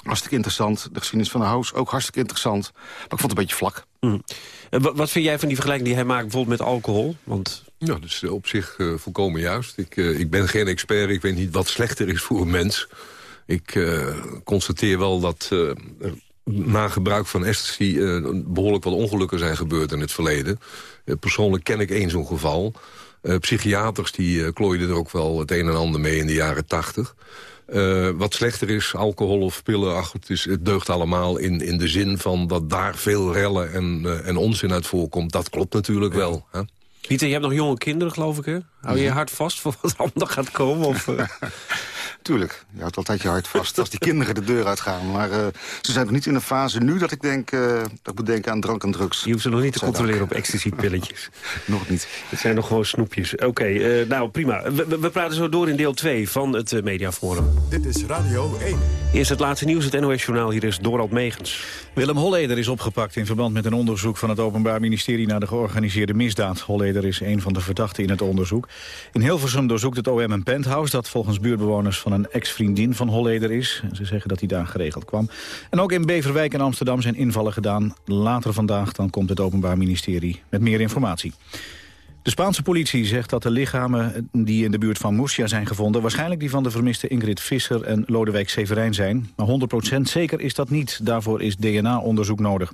hartstikke interessant. De geschiedenis van de house ook hartstikke interessant. Maar ik vond het een beetje vlak. Mm. En wa- wat vind jij van die vergelijking die hij maakt bijvoorbeeld met alcohol? Want Ja, dat is op zich eh, volkomen juist. Ik, eh, ik ben geen expert, ik weet niet wat slechter is voor een mens. Ik eh, constateer wel dat eh, na gebruik van ecstasy... eh, behoorlijk wat ongelukken zijn gebeurd in het verleden. Eh, persoonlijk ken ik één zo'n geval. Eh, psychiaters die eh, klooiden er ook wel het een en ander mee in de jaren tachtig. Eh, wat slechter is, alcohol of pillen, ach, het, is, het deugt allemaal in, in de zin van dat daar veel rellen en, en onzin uit voorkomt. Dat klopt natuurlijk wel. Hè? Pieter, je hebt nog jonge kinderen, geloof ik, hè? Hou je je hart vast voor wat allemaal gaat komen? Of? Tuurlijk, je houdt altijd je hart vast als die kinderen de deur uitgaan. Maar uh, ze zijn nog niet in een fase nu dat ik denk, uh, dat ik moet denken aan drank en drugs. Je hoeft ze nog niet te controleren op ecstasy-pilletjes. nog niet. Het zijn nog gewoon snoepjes. Oké, okay, uh, nou prima. We, we, praten zo door in deel 2 van het uh, Mediaforum. Dit is Radio 1. Eerst het laatste nieuws, het NOS-journaal. Hier is Dorald Megens. Willem Holleder is opgepakt in verband met een onderzoek van het Openbaar Ministerie naar de georganiseerde misdaad. Holleder is een van de verdachten in het onderzoek. In Hilversum doorzoekt het OM een penthouse dat volgens buurtbewoners van een ex-vriendin van Holleder is. Ze zeggen dat hij daar geregeld kwam. En ook in Beverwijk en Amsterdam zijn invallen gedaan. Later vandaag dan komt het Openbaar Ministerie met meer informatie. De Spaanse politie zegt dat de lichamen die in de buurt van Murcia zijn gevonden... waarschijnlijk die van de vermiste Ingrid Visser en Lodewijk Severijn zijn. Maar 100% zeker is dat niet. Daarvoor is DNA-onderzoek nodig.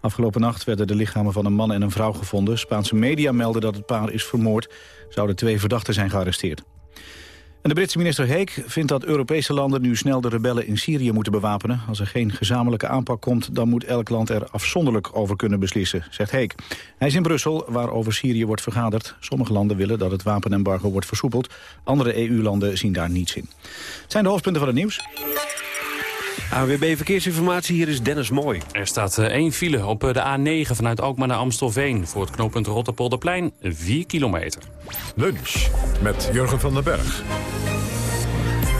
Afgelopen nacht werden de lichamen van een man en een vrouw gevonden. Spaanse media melden dat het paar is vermoord. Zouden twee verdachten zijn gearresteerd. En de Britse minister Heek vindt dat Europese landen nu snel de rebellen in Syrië moeten bewapenen. Als er geen gezamenlijke aanpak komt, dan moet elk land er afzonderlijk over kunnen beslissen, zegt Heek. Hij is in Brussel, waar over Syrië wordt vergaderd. Sommige landen willen dat het wapenembargo wordt versoepeld. Andere EU-landen zien daar niets in. Het zijn de hoofdpunten van het nieuws. AWB Verkeersinformatie, hier is Dennis Mooi. Er staat één file op de A9 vanuit Alkmaar naar Amstelveen. Voor het knooppunt Rotterpolderplein 4 kilometer. Lunch met Jurgen van den Berg.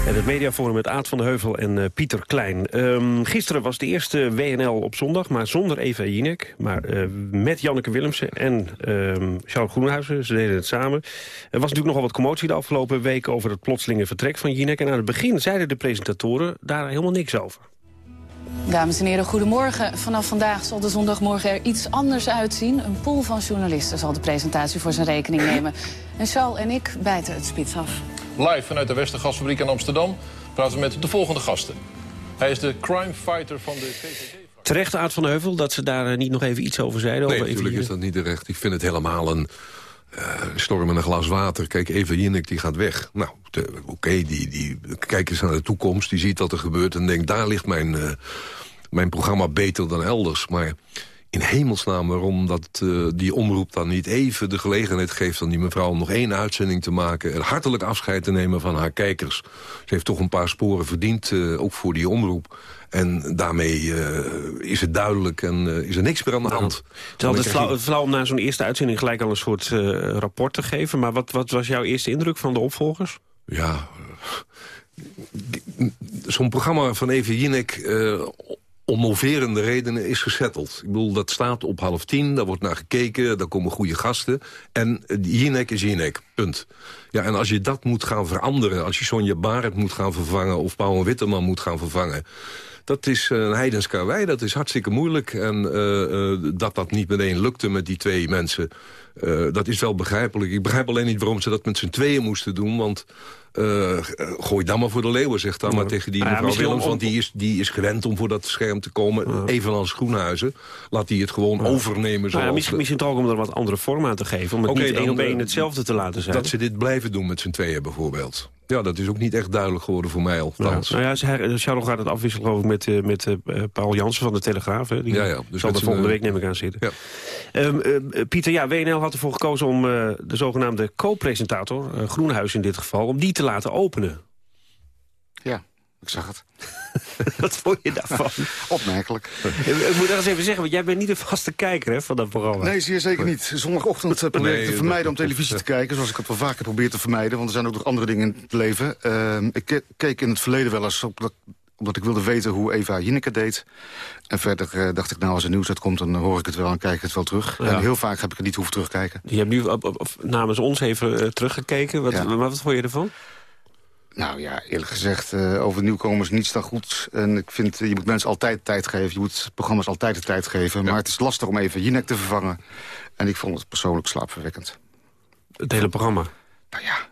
Het mediaforum met Aad van de Heuvel en uh, Pieter Klein. Um, gisteren was de eerste WNL op zondag, maar zonder Eva Jinek. Maar uh, met Janneke Willemsen en um, Charles Groenhuizen. Ze deden het samen. Er was natuurlijk nogal wat commotie de afgelopen weken... over het plotselinge vertrek van Jinek. En aan het begin zeiden de presentatoren daar helemaal niks over. Dames en heren, goedemorgen. Vanaf vandaag zal de zondagmorgen er iets anders uitzien. Een pool van journalisten zal de presentatie voor zijn rekening nemen. En Charles en ik bijten het spits af. Live vanuit de Westergasfabriek in Amsterdam praten we met de volgende gasten. Hij is de crime fighter van de VVD. Terecht, Aad van Heuvel, dat ze daar niet nog even iets over zeiden? Nee, over natuurlijk is dat niet terecht. Ik vind het helemaal een uh, storm in een glas water. Kijk, Eva Jinek die gaat weg. Nou, oké, okay, die, die kijkt eens naar de toekomst. Die ziet wat er gebeurt en denkt, daar ligt mijn, uh, mijn programma beter dan elders. Maar in hemelsnaam waarom dat uh, die omroep dan niet even de gelegenheid geeft... aan die mevrouw om nog één uitzending te maken... en hartelijk afscheid te nemen van haar kijkers. Ze heeft toch een paar sporen verdiend, uh, ook voor die omroep. En daarmee uh, is het duidelijk en is er niks meer aan de hand. Het is altijd flauw, flauw om na zo'n eerste uitzending gelijk al een soort rapport te geven. Maar wat, wat was jouw eerste indruk van de opvolgers? Ja, zo'n programma van Even Jinek om moverende redenen is gesetteld. Ik bedoel, dat staat op half tien, daar wordt naar gekeken, daar komen goede gasten. En Jinek is Jinek, punt. Ja, en als je dat moet gaan veranderen, als je Sonja Barend moet gaan vervangen... of Paul Witteman moet gaan vervangen... Dat is een heidens karwei, dat is hartstikke moeilijk. En uh, dat dat niet meteen lukte met die twee mensen... Dat is wel begrijpelijk. Ik begrijp alleen niet waarom ze dat met z'n tweeën moesten doen. Want uh, gooi dan maar voor de leeuwen, zegt dan ja. maar tegen die Ah mevrouw ja, Willems. om- Want die is, die is gewend om voor dat scherm te komen. Evenals Groenhuizen. Laat die het gewoon overnemen. Nou Zoals ja, misschien, misschien toch ook om er wat andere vorm aan te geven. Om het Oké, niet één op één eh, hetzelfde te laten zijn. Dat ze dit blijven doen met z'n tweeën bijvoorbeeld. Ja, dat is ook niet echt duidelijk geworden voor mij Ja, althans. nou ja, ze- Charles gaat het afwisselen geloof ik, met, eh, met eh, Paul Jansen van de Telegraaf. Hè. Die Ja, ja, dus zal er volgende eh, week neem ik aan zitten. Ehm, eh, Pieter, ja, WNL had ervoor gekozen om eh, de zogenaamde co-presentator, eh, Groenhuis in dit geval, om die te laten openen. Ik zag het. Wat vond je daarvan? Opmerkelijk. Ik moet nog eens even zeggen, want jij bent niet een vaste kijker hè, van dat programma. Nee, zeer zeker niet. Zondagochtend eh, probeer ik te vermijden om televisie te kijken... zoals ik het wel vaker probeer te vermijden... want er zijn ook nog andere dingen in het leven. Ehm, ik ke- keek in het verleden wel eens op dat omdat ik wilde weten hoe Eva Jinneke deed. En verder eh, dacht ik, nou, als er nieuws uitkomt... dan hoor ik het wel en kijk ik het wel terug. Ja. En heel vaak heb ik het niet hoeven terugkijken. Je hebt nu op, op- op- namens ons even eh, teruggekeken. Wat, Ja. maar wat vond je ervan? Nou ja, eerlijk gezegd, eh, over nieuwkomers niets dan goeds. En ik vind, eh, je moet mensen altijd tijd geven. Je moet programma's altijd de tijd geven. Maar het is lastig om even Jinek te vervangen. En ik vond het persoonlijk slaapverwekkend. Het hele programma? Nou ja,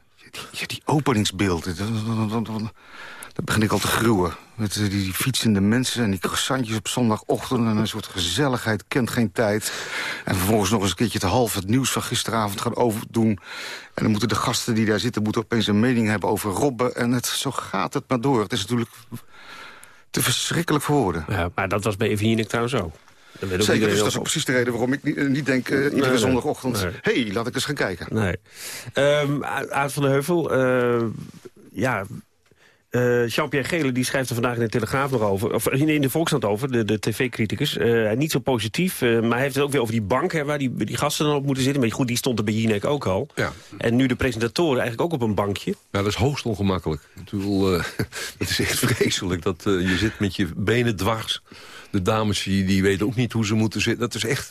die, die openingsbeelden. Dat, dat begin ik al te gruwen. Met eh, die, die fietsende mensen en die croissantjes op zondagochtend... en een soort gezelligheid, kent geen tijd. En vervolgens nog eens een keertje te half het nieuws van gisteravond gaan overdoen. En dan moeten de gasten die daar zitten... moeten opeens een mening hebben over Robben. En het, zo gaat het maar door. Het is natuurlijk te verschrikkelijk voor woorden. Ja, maar dat was bij Evie Jinek trouwens ook. Dat weet ook Zeker, dus dat is ook precies de reden waarom ik niet, eh, niet denk... eh, iedere Nee, zondagochtend, Nee. hey, laat ik eens gaan kijken. Nee. Aad van de Heuvel, ja... Eh, Jean-Pierre Gele die schrijft er vandaag in de Telegraaf nog over. Of in, de Volkskrant over, de, de tv-criticus. Eh, niet zo positief, eh, maar hij heeft het ook weer over die bank... Hè, waar die, die gasten dan op moeten zitten. Maar goed, die stond er bij Jinek ook al. Ja. En nu de presentatoren eigenlijk ook op een bankje. Ja, dat is hoogst ongemakkelijk. Bedoel, eh, het is echt vreselijk dat je zit met je benen dwars. De dames die, die weten ook niet hoe ze moeten zitten. Dat is echt...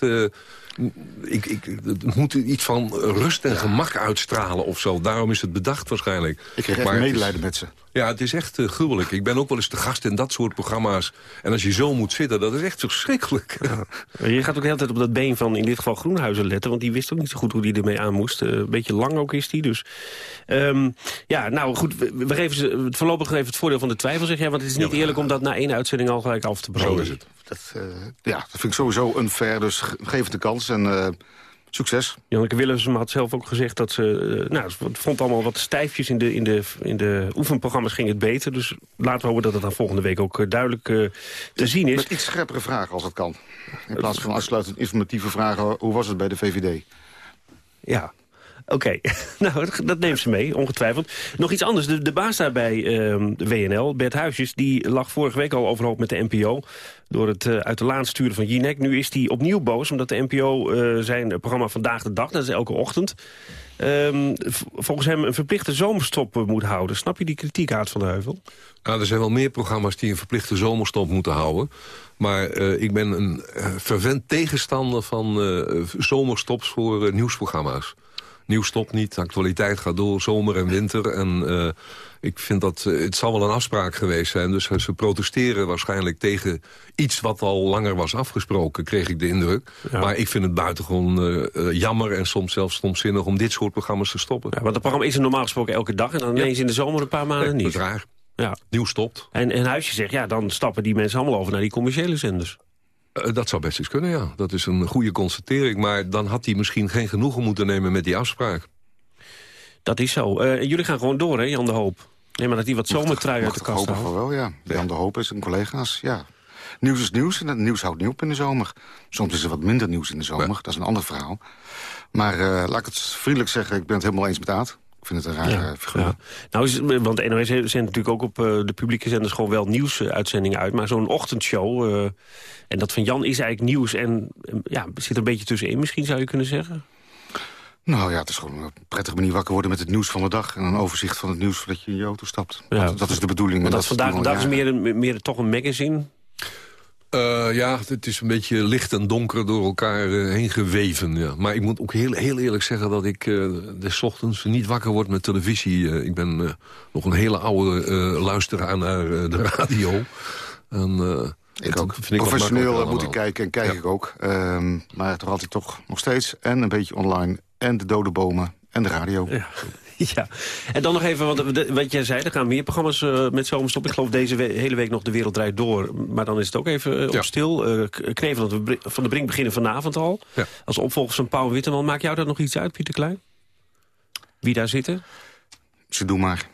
ik, ik, het moet iets van rust en gemak uitstralen of zo. Daarom is het bedacht waarschijnlijk. Ik echt Maar is- medelijden met ze. Ja, het is echt eh, gruwelijk. Ik ben ook wel eens te gast in dat soort programma's. En als je zo moet zitten, dat is echt verschrikkelijk. Je gaat ook de hele tijd op dat been van in dit geval Groenhuizen letten. Want die wist ook niet zo goed hoe die ermee aan moest. Eh, een beetje lang ook is die dus. Ehm, ja, nou goed, we, we geven ze voorlopig even het voordeel van de twijfel, zeg jij. Want het is niet eerlijk om dat na één uitzending al gelijk af te branden. Zo is het. Dat, eh, ja, dat vind ik sowieso unfair, dus ge- geef het de kans en eh, succes. Janneke Willemsen had zelf ook gezegd dat ze... eh, nou, ze vond allemaal wat stijfjes in de, in, de, in de oefenprogramma's ging het beter. Dus laten we hopen dat het dan volgende week ook duidelijk eh, te zien is. Met iets scherpere vragen als het kan. In plaats van afsluitend informatieve vragen, hoe was het bij de VVD? Ja, oké. nou, dat, neemt ze mee, ongetwijfeld. Nog iets anders. De, baas daar bij ehm, WNL, Bert Huisjes... die lag vorige week al overhoop met de NPO... door het eh, uit de laan sturen van Jinek. Nu is hij opnieuw boos, omdat de NPO eh, zijn programma Vandaag de Dag... dat is elke ochtend... ehm, volgens hem een verplichte zomerstop eh, moet houden. Snap je die kritiek, Aad van de Heuvel? Nou, er zijn wel meer programma's die een verplichte zomerstop moeten houden. Maar ik ben een eh, fervent tegenstander van zomerstops voor nieuwsprogramma's. Nieuws stopt niet, de actualiteit gaat door, zomer en winter. En eh, ik vind dat, eh, het zal wel een afspraak geweest zijn. Dus ze protesteren waarschijnlijk tegen iets wat al langer was afgesproken, kreeg ik de indruk. Maar ik vind het buitengewoon eh, jammer en soms zelfs stomzinnig om dit soort programma's te stoppen. Ja, want het programma is er normaal gesproken elke dag... en dan ineens in de zomer een paar maanden Nee, niet. dat is raar. Ja. Nieuws stopt. En, en Huisje zegt, ja, dan stappen die mensen allemaal over naar die commerciële zenders. Eh, dat zou best eens kunnen, ja. Dat is een goede constatering. Maar dan had hij misschien geen genoegen moeten nemen met die afspraak. Dat is zo. Eh, jullie gaan gewoon door, hè, Jan de Hoop? Nee, maar dat hij wat zomertrui uit de ik kast hopen haalt. van wel, ja. Jan de Hoop is en collega's, ja. Nieuws is nieuws en het nieuws houdt niet op in de zomer. Soms is er wat minder nieuws in de zomer, dat is een ander verhaal. Maar eh, laat ik het vriendelijk zeggen, ik ben het helemaal eens met Aad. Ik vind het een rare Ja, figuur. ja. Nou, is, want de NOS zendt natuurlijk ook op eh, de publieke zenders gewoon wel nieuwsuitzendingen uit. Maar zo'n ochtendshow, eh, en dat van Jan is eigenlijk nieuws en eh, ja, zit er een beetje tussenin misschien zou je kunnen zeggen. Nou ja, het is gewoon een prettige manier wakker worden met het nieuws van de dag. En een overzicht van het nieuws voordat je in je auto stapt. Ja. Dat, dat is de bedoeling. Want en dat vandaag is meer, meer toch een magazine. Eh, ja, het is een beetje licht en donker door elkaar eh, heen geweven. Ja. Maar ik moet ook heel, heel eerlijk zeggen dat ik eh des ochtends niet wakker word met televisie. Eh, ik ben eh, nog een hele oude eh, luisteraar naar eh, de radio. En, eh, Ik ook. vind ik wat Professioneel moet ik kijken en kijk ik ook. Ehm, maar toch altijd toch nog steeds. En een beetje online. En de dode bomen. En de radio. Ja. Ja, en dan nog even, want de- wat jij zei, er gaan meer programma's eh, met zomerstop. Ik geloof deze we- hele week nog De Wereld Draait Door. Maar dan is het ook even eh, op Ja. stil. Eh, K- Knevel van de Bri- van de Brink beginnen vanavond al. Ja. Als opvolger van Pauw Witteman. Maakt jou daar nog iets uit, Pieter Klein? Wie daar zitten? Ze doen maar.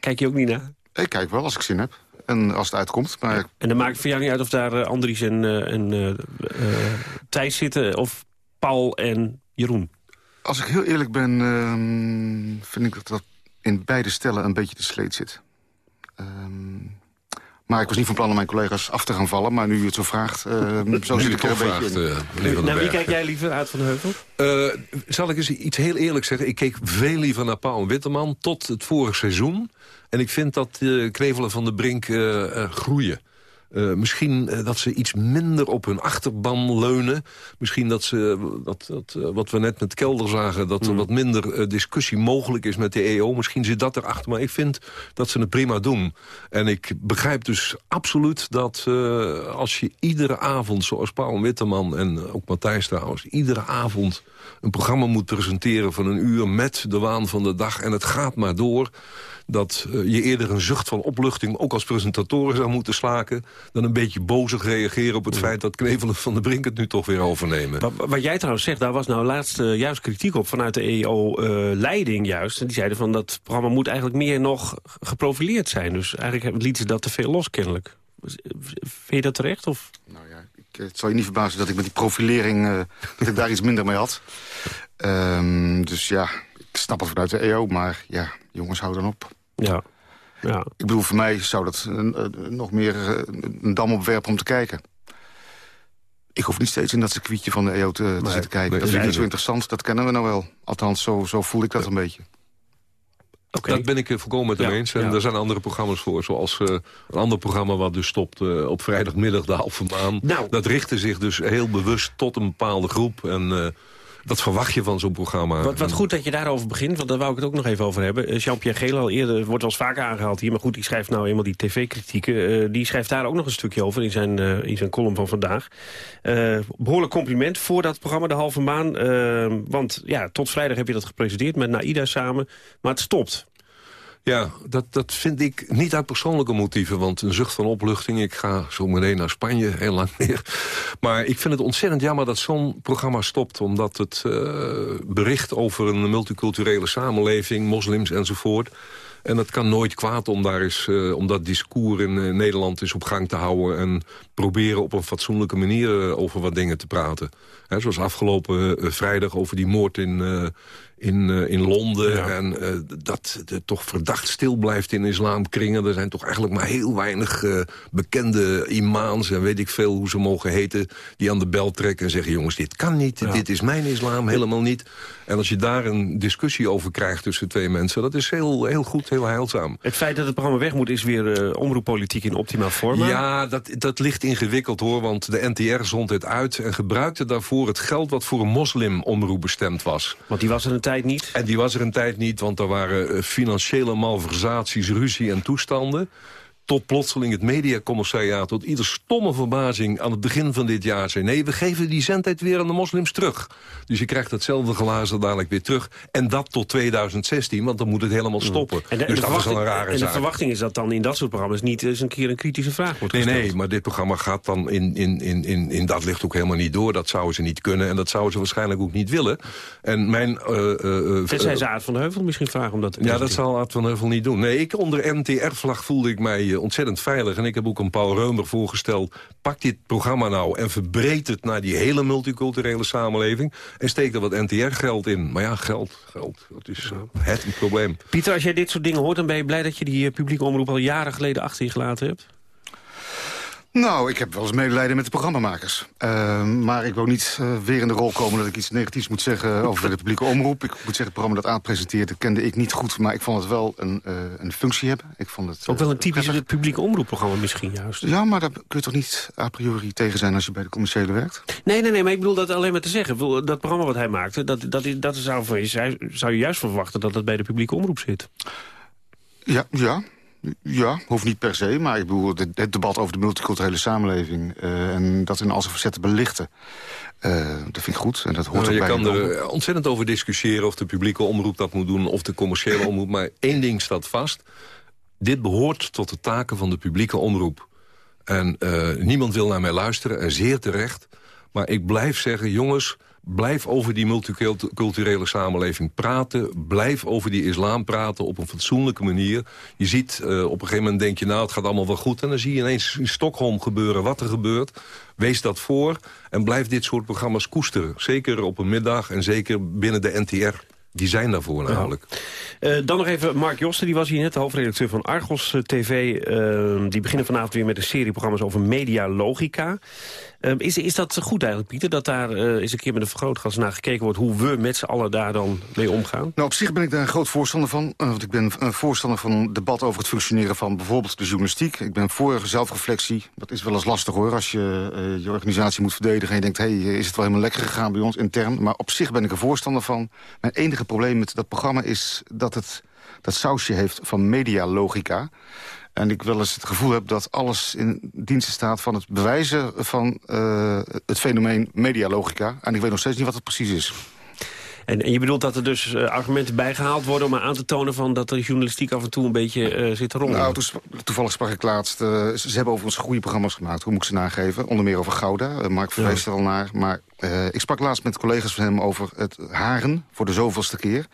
Kijk je ook niet naar? Ik kijk wel als ik zin heb. En als het uitkomt. Maar En dan maakt het voor jou niet uit of daar eh, Andries en, eh, en eh, eh, Thijs zitten... of Paul en Jeroen. Als ik heel eerlijk ben... ehm, vind ik dat dat in beide stellen een beetje te sleet zit. Ehm, maar ik was niet van plan om mijn collega's af te gaan vallen. Maar nu u het zo vraagt, ehm, zo zit ik er een toch beetje vraagt, in. eh, Naar wie kijk jij liever uit van de Heuvel? Eh, zal ik eens iets heel eerlijk zeggen? Ik keek veel liever naar Paul en Witteman tot het vorige seizoen. En ik vind dat uh, Knevelen van de Brink uh, uh, groeien. Uh, misschien uh, dat ze iets minder op hun achterban leunen. Misschien dat ze, dat, dat, uh, wat we net met Kelder zagen... dat er mm. wat minder discussie mogelijk is met de EO. Misschien zit dat erachter, maar ik vind dat ze het prima doen. En ik begrijp dus absoluut dat als je iedere avond... zoals Paul Witteman en ook Matthijs trouwens... iedere avond een programma moet presenteren van een uur... met de waan van de dag en het gaat maar door dat uh, je eerder een zucht van opluchting... ook als presentatoren zou moeten slaken... dan een beetje bozig reageren op het ja. feit... dat Knevelen van de Brink het nu toch weer overnemen. Wat, wat jij trouwens zegt, daar was nou laatst uh, juist kritiek op... vanuit de EO-leiding uh, juist. En die zeiden van dat programma moet eigenlijk meer nog geprofileerd zijn. Dus eigenlijk lieten ze dat te veel los kennelijk. Vind je dat terecht? Of? Nou ja, ik, het zal je niet verbazen dat ik met die profilering... Uh, dat ik daar iets minder mee had. Um, dus ja, ik snap het vanuit de EO, maar ja, jongens, hou dan op. Ja. Ja. Ik bedoel, voor mij zou dat nog meer eh, een dam opwerpen om te kijken. Ik hoef niet steeds in dat circuitje van de EO te, te zitten kijken. nee, dat vind ik niet zo interessant, dat kennen we nou wel. Althans, zo, zo voel ik dat een beetje. Dat ben ik eh, volkomen met hem Ja, eens. En ja. er zijn andere programma's voor. Zoals eh, een ander programma wat dus stopt op vrijdagmiddag de halve maan. Nou. Dat richtte zich dus heel bewust tot een bepaalde groep. En eh, dat verwacht je van zo'n programma. Wat, wat goed dat je daarover begint, want daar wou ik het ook nog even over hebben. Eh, Jean-Pierre Geel al eerder, wordt wel eens vaker aangehaald hier... maar goed, die schrijft nou eenmaal die tv-kritieken. Eh, die schrijft daar ook nog een stukje over in zijn, eh, in zijn column van vandaag. Eh, behoorlijk compliment voor dat programma De Halve Maan. Want ja, tot vrijdag heb je dat gepresenteerd met Naida samen. Maar het stopt. Ja, dat, dat vind ik niet uit persoonlijke motieven. Want een zucht van opluchting. Ik ga zo meteen naar Spanje, heel lang meer. Maar ik vind het ontzettend jammer dat zo'n programma stopt. Omdat het eh, bericht over een multiculturele samenleving, moslims enzovoort... En het kan nooit kwaad om, daar eens, eh, om dat discours in eh, Nederland eens op gang te houden... en proberen op een fatsoenlijke manier over wat dingen te praten. Zoals afgelopen vrijdag over die moord in, in, eh, in Londen. En eh, dat het toch verdacht stil blijft in islamkringen. Er zijn toch eigenlijk maar heel weinig eh, bekende imams... en weet ik veel hoe ze mogen heten... die aan de bel trekken en zeggen... jongens, dit kan niet, dit is mijn islam, helemaal niet. En als je daar een discussie over krijgt tussen twee mensen... dat is heel, heel goed, heel heilzaam. Het feit dat het programma weg moet is weer omroeppolitiek in optimaal vorm. Ja, dat, dat ligt ingewikkeld hoor, want de NTR zond het uit... en gebruikte daarvoor het geld wat voor een moslimomroep bestemd was. Want die was er een tijd niet? En die was er een tijd niet, want er waren eh, financiële malversaties, ruzie en toestanden... tot plotseling het mediacommissariaat tot ieder stomme verbazing... aan het begin van dit jaar zei... nee, we geven die zendtijd weer aan de moslims terug. Dus je krijgt hetzelfde glazen dadelijk weer terug. En dat tot 2016, want dan moet het helemaal stoppen. En de, dus de dat is al een rare en de verwachting is dat dan in dat soort programma's niet eens een keer een kritische vraag wordt Nee, gesteld. nee, maar dit programma gaat dan in, in, in, in, in dat licht ook helemaal niet door. Dat zouden ze niet kunnen en dat zouden ze waarschijnlijk ook niet willen. En mijn... Tenzij eh, ze Aard van de Heuvel misschien vragen om dat te ja, dat zal Art van Heuvel niet doen. Nee, ik onder NTR-vlag voelde ik mij ontzettend veilig. En ik heb ook een Paul Reumer voorgesteld... pak dit programma nou en verbreed het naar die hele multiculturele samenleving... en steek er wat NTR-geld in. Maar ja, geld, geld, dat is eh, het probleem. Pieter, als jij dit soort dingen hoort, dan ben je blij dat je die eh, publieke omroep al jaren geleden achter je gelaten hebt? Nou, ik heb wel eens medelijden met de programmamakers. Uh, maar ik wil niet uh, weer in de rol komen dat ik iets negatiefs moet zeggen over de publieke omroep. Ik moet zeggen, het programma dat Aad presenteerde kende ik niet goed, maar ik vond het wel een, uh, een functie hebben. Ik vond het, Ook wel een typisch publieke omroepprogramma misschien juist. Ja, maar daar kun je toch niet a priori tegen zijn als je bij de commerciële werkt? Nee, nee, nee, maar ik bedoel dat alleen maar te zeggen. Dat programma wat hij maakte, dat, dat, dat zou, zou je juist verwachten dat het bij de publieke omroep zit. Ja, ja. Ja, hoeft niet per se, maar ik bedoel, het debat over de multiculturele samenleving... Uh, en dat in al zijn facetten belichten, uh, dat vind ik goed. En dat hoort nou, je bij kan er ontzettend over discussiëren of de publieke omroep dat moet doen... of de commerciële omroep, maar één ding staat vast. Dit behoort tot de taken van de publieke omroep. En uh, niemand wil naar mij luisteren, en zeer terecht. Maar ik blijf zeggen, jongens... Blijf over die multiculturele samenleving praten. Blijf over die islam praten op een fatsoenlijke manier. Je ziet, uh, op een gegeven moment denk je... nou, het gaat allemaal wel goed. En dan zie je ineens in Stockholm gebeuren wat er gebeurt. Wees dat voor en blijf dit soort programma's koesteren. Zeker op een middag en zeker binnen de NTR. Die zijn daarvoor namelijk. Ja. Uh, dan nog even Mark Josten, die was hier net, de hoofdredacteur van Argos uh, TV. Uh, die beginnen vanavond weer met een serie programma's over medialogica. is, is dat goed eigenlijk, Pieter, dat daar eens een keer met een vergrootglas naar gekeken wordt... hoe we met z'n allen daar dan mee omgaan? Nou, op zich ben ik daar een groot voorstander van. want ik ben een voorstander van een debat over het functioneren van bijvoorbeeld de journalistiek. Ik ben voor zelfreflectie. Dat is wel eens lastig hoor, als je je organisatie moet verdedigen... en je denkt, hé, hey, is het wel helemaal lekker gegaan bij ons intern? Maar op zich ben ik er voorstander van. Mijn enige probleem met dat programma is dat het dat sausje heeft van medialogica. En ik wel eens het gevoel heb dat alles in dienst staat van het bewijzen van uh, het fenomeen medialogica. En ik weet nog steeds niet wat het precies is. En, en je bedoelt dat er dus uh, argumenten bijgehaald worden... om aan te tonen van dat de journalistiek af en toe een beetje uh, zit te rommelen? Nou, to toevallig sprak ik laatst... Ze, ze, hebben overigens goede programma's gemaakt. Hoe moet ik ze nageven? Onder meer over Gouda. Mark verwees ja. er al naar. Maar ik sprak laatst met collega's van hem over het haren... voor de zoveelste keer.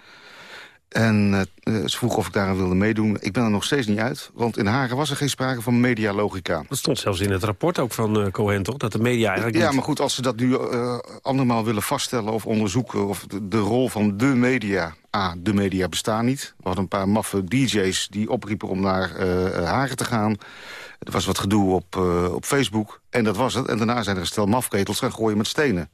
En uh, ze vroeg of ik daaraan wilde meedoen. Ik ben er nog steeds niet uit, want in Hagen was er geen sprake van medialogica. Dat stond zelfs in het rapport ook van uh, Cohen, toch? Dat de media eigenlijk Ja, niet... maar goed, als ze dat nu uh, andermaal willen vaststellen of onderzoeken... of de, de, rol van de media... A, de media bestaan niet. We hadden een paar maffe DJ's die opriepen om naar Hagen te gaan. Er was wat gedoe op, op Facebook en dat was het. En daarna zijn er een stel mafketels gaan gooien met stenen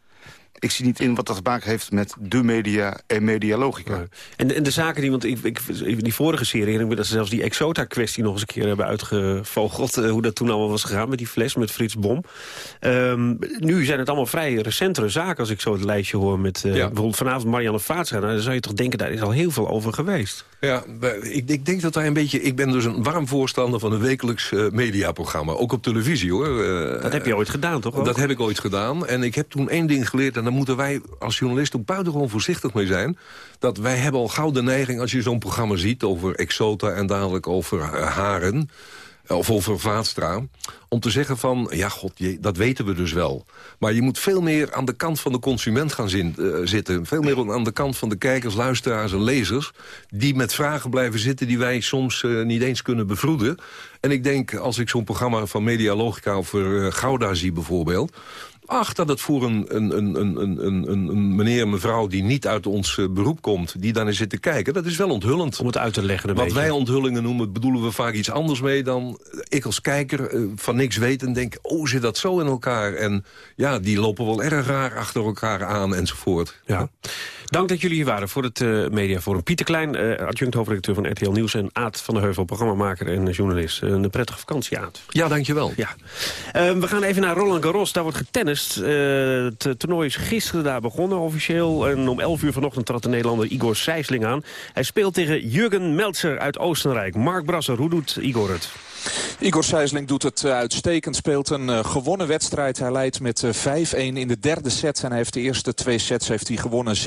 ik zie niet in wat dat te maken heeft met de media en medialogica. En, en de zaken die, want ik, ik, die vorige serie... en ik dat ze zelfs die Exota-kwestie nog eens een keer hebben uitgevogeld... Uh, hoe dat toen allemaal was gegaan met die fles, met Frits Bom. Um, nu zijn het allemaal vrij recentere zaken... als ik zo het lijstje hoor met uh, ja. bijvoorbeeld vanavond Marianne Vaatstra. Nou, dan zou je toch denken, daar is al heel veel over geweest. Ja, ik, ik denk dat daar een beetje... Ik ben dus een warm voorstander van een wekelijks uh, mediaprogramma. Ook op televisie, hoor. dat heb je ooit gedaan, toch? Ook? Dat heb ik ooit gedaan. En ik heb toen één ding geleerd... en daar moeten wij als journalist ook buitengewoon voorzichtig mee zijn. Dat wij hebben al gauw de neiging, als je zo'n programma ziet... over Exota en dadelijk over Haren of over Vaatstra... om te zeggen van, ja god, dat weten we dus wel. Maar je moet veel meer aan de kant van de consument gaan uh, zitten. Veel meer aan de kant van de kijkers, luisteraars en lezers... die met vragen blijven zitten die wij soms niet eens kunnen bevroeden. En ik denk, als ik zo'n programma van Medialogica over Gouda zie bijvoorbeeld... Ach, dat het voor een, een, een, een, een, een meneer en mevrouw die niet uit ons uh, beroep komt... die daar zit te kijken, dat is wel onthullend. Om het uit te leggen een Wat beetje. wij onthullingen noemen, bedoelen we vaak iets anders mee... dan ik als kijker uh, van niks weet en denk... oh, zit dat zo in elkaar? En ja, die lopen wel erg raar achter elkaar aan enzovoort. Ja. Dank dat jullie hier waren voor het uh, Mediaforum. Pieter Klein, uh, adjunct hoofdredacteur van RTL Nieuws... en Aad van der Heuvel, programmamaker en journalist. een prettige vakantie, Aad. Ja, dankjewel. Ja. We gaan even naar Roland Garros. Daar wordt getennist. het toernooi is gisteren daar begonnen officieel. En om 11 uur vanochtend trad de Nederlander Igor Sijsling aan. Hij speelt tegen Jurgen Meltzer uit Oostenrijk. Mark Brasser, hoe doet Igor het? Igor Sijsling doet het uitstekend, speelt een uh, gewonnen wedstrijd. Hij leidt met uh, 5-1 in de derde set. En hij heeft de eerste twee sets heeft hij gewonnen 6-4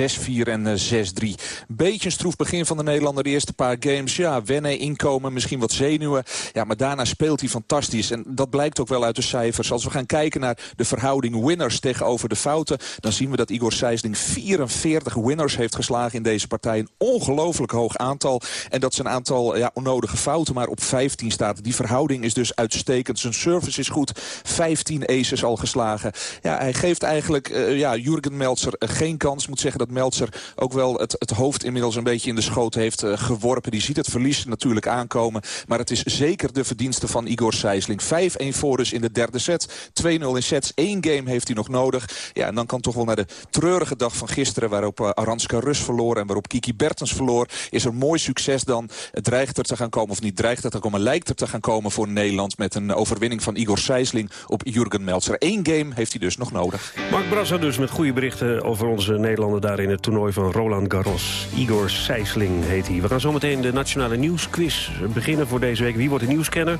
en uh, 6-3. Beetje een stroef begin van de Nederlander. De eerste paar games, ja, wennen, inkomen, misschien wat zenuwen. Ja, maar daarna speelt hij fantastisch. En dat blijkt ook wel uit de cijfers. Als we gaan kijken naar de verhouding winners tegenover de fouten... dan zien we dat Igor Sijsling 44 winners heeft geslagen in deze partij. Een ongelooflijk hoog aantal. En dat zijn aantal ja, onnodige fouten maar op 15 staat. Die verhouding is dus uitstekend. Zijn service is goed. 15 aces al geslagen. Ja, hij geeft eigenlijk uh, ja, Jurgen Meltzer uh, geen kans. Moet zeggen dat Meltzer ook wel het, het hoofd inmiddels een beetje in de schoot heeft uh, geworpen. Die ziet het verlies natuurlijk aankomen. Maar het is zeker de verdienste van Igor Sijsling. 5-1 voor dus in de derde set. 2-0 in sets. Eén game heeft hij nog nodig. Ja, en dan kan toch wel naar de treurige dag van gisteren... waarop Aranska Rus verloor en waarop Kiki Bertens verloor... is er mooi succes dan. Het dreigt er te gaan komen, of niet dreigt er te komen... lijkt er te gaan komen voor Nederland... met een overwinning van Igor Sijsling op Jurgen Meltzer. Eén game heeft hij dus nog nodig. Mark Brasser dus met goede berichten over onze Nederlander... daar in het toernooi van Roland Garros. Igor Sijsling heet hij. We gaan zometeen de Nationale Nieuwsquiz beginnen voor deze week. Wie wordt de nieuwscanner?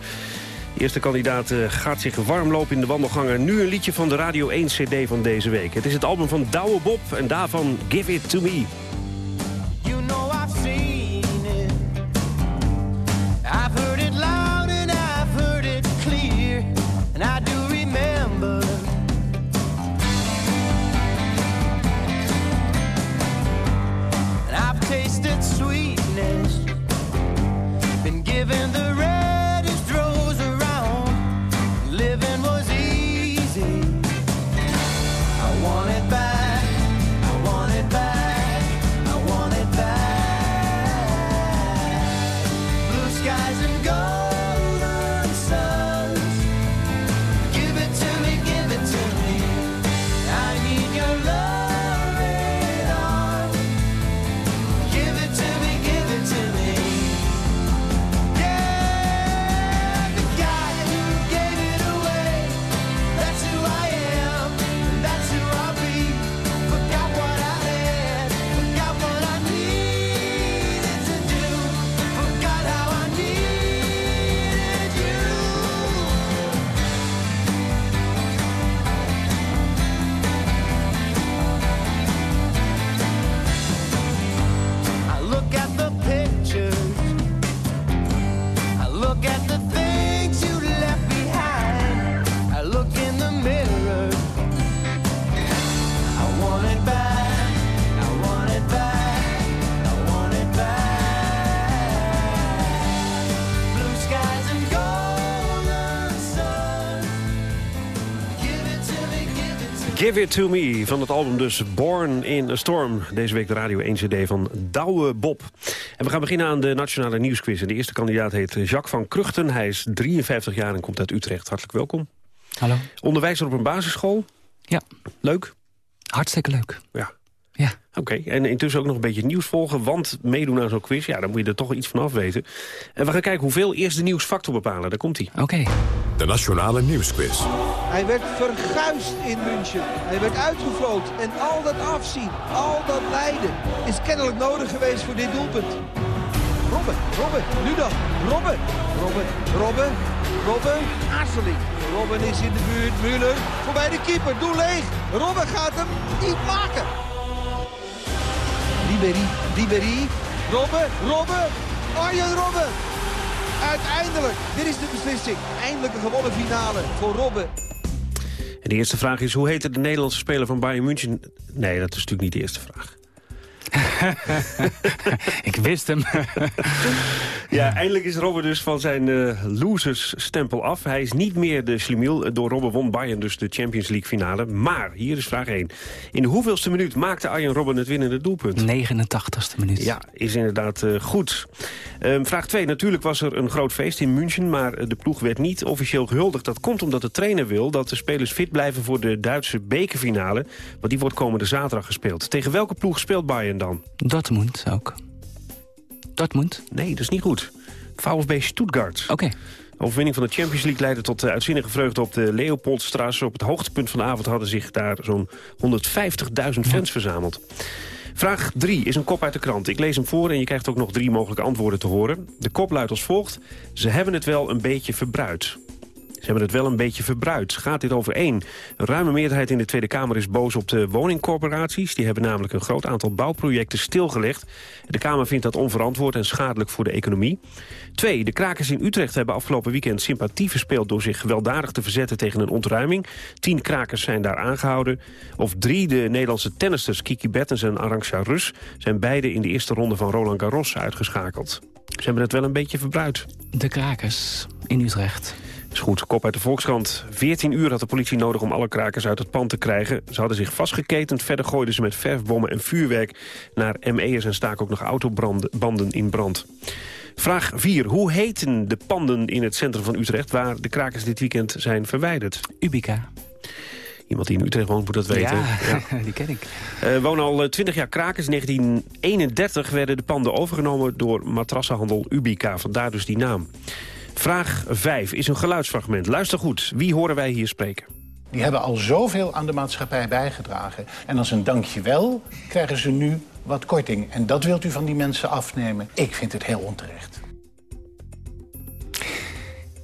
De eerste kandidaat uh, gaat zich warm lopen in de wandelgangen. Nu een liedje van de Radio 1 CD van deze week. Het is het album van Douwe Bob en daarvan Give It To Me. Been given the reddest Give It To Me van het album dus Born in a Storm. Deze week de Radio 1 CD van Douwe Bob. En we gaan beginnen aan de Nationale Nieuwsquiz. En de eerste kandidaat heet Jacques van Kruchten. Hij is 53 jaar en komt uit Utrecht. Hartelijk welkom. Hallo. Onderwijzer op een basisschool. Ja. Leuk? Hartstikke leuk. Ja. Ja. Oké, en intussen ook nog een beetje nieuws volgen. Want meedoen aan zo'n quiz, ja, dan moet je er toch iets van af weten. En we gaan kijken hoeveel eerst de nieuwsfactor bepalen. Daar komt hij. Oké. De Nationale Nieuwsquiz. Hij werd verguisd in München. Hij werd uitgefloten. En al dat afzien, al dat lijden is kennelijk nodig geweest voor dit doelpunt. Robben, Robben, nu dan. Robben, Robben, Robben, Robben, aarzeling. Robben is in de buurt, Müller, voorbij de keeper, doe leeg. Robben gaat hem niet maken. Ribéry, Ribéry, Robben, Robben, Arjen Robben. Uiteindelijk, dit is de beslissing. Eindelijk een gewonnen finale voor Robben. En de eerste vraag is, hoe heette de Nederlandse speler van Bayern München? Nee, dat is natuurlijk niet de eerste vraag. ik wist hem. ja, eindelijk is Robben dus van zijn uh, losers-stempel af. Hij is niet meer de slimiel. Door Robben won Bayern dus de Champions League finale. Maar, hier is vraag 1. In de hoeveelste minuut maakte Arjen Robben het winnende doelpunt? 89ste minuut. Ja, is inderdaad uh, goed. Um, vraag 2. Natuurlijk was er een groot feest in München... maar de ploeg werd niet officieel gehuldigd. Dat komt omdat de trainer wil dat de spelers fit blijven... voor de Duitse bekerfinale. Want die wordt komende zaterdag gespeeld. Tegen welke ploeg speelt Bayern dan? Dortmund ook. Dortmund? Nee, dat is niet goed. VfB Stuttgart. Oké. Okay. De overwinning van de Champions League leidde tot de uitzinnige vreugde op de Leopoldstraße. Op het hoogtepunt van de avond hadden zich daar zo'n 150.000 fans verzameld. Vraag 3 is een kop uit de krant. Ik lees hem voor en je krijgt ook nog drie mogelijke antwoorden te horen. De kop luidt als volgt. Ze hebben het wel een beetje verbruid. Ze hebben het wel een beetje verbruid. Gaat dit over één? Een ruime meerderheid in de Tweede Kamer is boos op de woningcorporaties. Die hebben namelijk een groot aantal bouwprojecten stilgelegd. De Kamer vindt dat onverantwoord en schadelijk voor de economie. Twee, de krakers in Utrecht hebben afgelopen weekend sympathie verspeeld... door zich gewelddadig te verzetten tegen een ontruiming. Tien krakers zijn daar aangehouden. Of drie, de Nederlandse tennisters Kiki Bertens en Arantxa Rus... zijn beide in de eerste ronde van Roland Garros uitgeschakeld. Ze hebben het wel een beetje verbruid. De krakers in Utrecht. Is goed, kop uit de Volkskrant. 14 uur had de politie nodig om alle krakers uit het pand te krijgen. Ze hadden zich vastgeketend. Verder gooiden ze met verfbommen en vuurwerk naar ME'ers... en staken ook nog autobanden in brand. Vraag 4. Hoe heten de panden in het centrum van Utrecht... waar de krakers dit weekend zijn verwijderd? Ubica. Iemand die in Utrecht woont moet dat weten. Ja, ja. die ken ik. Uh, wonen al 20 jaar krakers. In 1931 werden de panden overgenomen door matrassenhandel Ubica. Vandaar dus die naam. Vraag 5 is een geluidsfragment. Luister goed, wie horen wij hier spreken? Die hebben al zoveel aan de maatschappij bijgedragen. En als een dankjewel krijgen ze nu wat korting. En dat wilt u van die mensen afnemen. Ik vind het heel onterecht.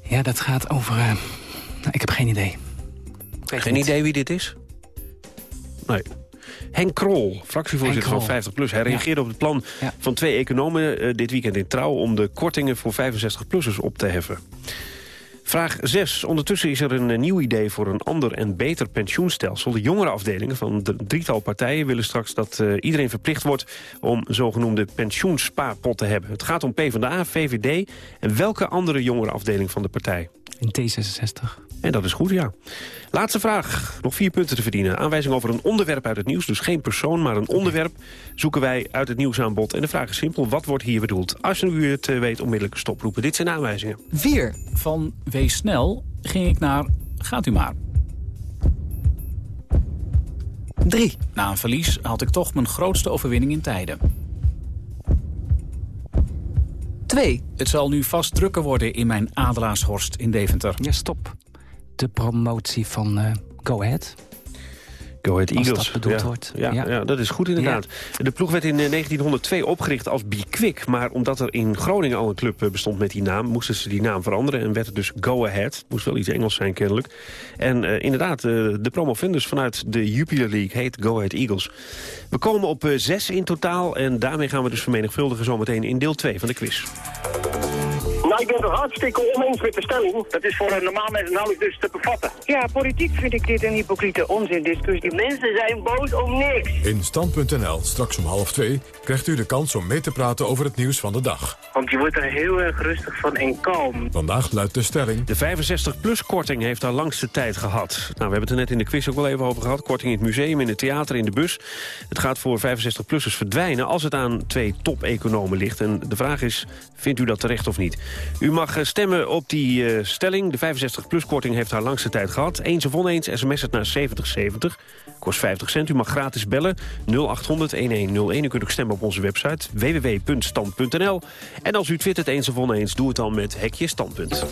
Ja, dat gaat over... Uh... Nou, ik heb geen idee. Geen idee wie dit is? Nee. Henk Krol, fractievoorzitter van 50PLUS. Hij reageerde ja. op het plan ja. van twee economen uh, dit weekend in Trouw... om de kortingen voor 65-plussers op te heffen. Vraag 6. Ondertussen is er een uh, nieuw idee voor een ander en beter pensioenstelsel. De jongere afdelingen van de drietal partijen willen straks dat uh, iedereen verplicht wordt... om zogenoemde pensioenspaarpot te hebben. Het gaat om PvdA, VVD en welke andere jongere afdeling van de partij? D66. En dat is goed, ja. Laatste vraag. Nog vier punten te verdienen. Aanwijzing over een onderwerp uit het nieuws. Dus geen persoon, maar een onderwerp zoeken wij uit het nieuwsaanbod. En de vraag is simpel. Wat wordt hier bedoeld? Als u het weet, onmiddellijk stoproepen. Dit zijn aanwijzingen. Vier. Van Wees snel ging ik naar Gaat u maar. Drie. Na een verlies had ik toch mijn grootste overwinning in tijden. Twee. Het zal nu vast drukker worden in mijn Adelaarshorst in Deventer. Ja, stop. De promotie van uh, Go Ahead. Go Ahead Eagles. Als dat bedoeld ja. wordt. Ja, ja. ja, dat is goed inderdaad. De ploeg werd in 1902 opgericht als Bikwik. Maar omdat er in Groningen al een club bestond met die naam... moesten ze die naam veranderen en werd het dus Go Ahead. Moest wel iets Engels zijn kennelijk. En uh, inderdaad, uh, de promovendus vanuit de Jupiler League heet Go Ahead Eagles. We komen op uh, zes in totaal. En daarmee gaan we dus vermenigvuldigen zometeen in deel 2 van de quiz. Ik ben het hartstikke oneens met de stelling. Dat is voor een normaal mens nauwelijks dus te bevatten. Ja, politiek vind ik dit een hypocriete onzindiscussie. Mensen zijn boos om niks. In Stand.nl, straks om half twee, krijgt u de kans om mee te praten over het nieuws van de dag. Want je wordt er heel erg rustig van en kalm. Vandaag luidt de stelling... De 65-plus-korting heeft haar langste tijd gehad. Nou, we hebben het er net in de quiz ook wel even over gehad. Korting in het museum, in het theater, in de bus. Het gaat voor 65-plussers verdwijnen als het aan twee top-economen ligt. En de vraag is, vindt u dat terecht of niet? U mag eh, stemmen op die eh, stelling. De 65-plus-korting heeft haar langste tijd gehad. Eens of oneens, sms het naar 7070. Kost 50 cent. U mag gratis bellen 0800-1101. U kunt ook stemmen op onze website www.stand.nl. En als u twittert eens of oneens, doe het dan met hekje standpunt.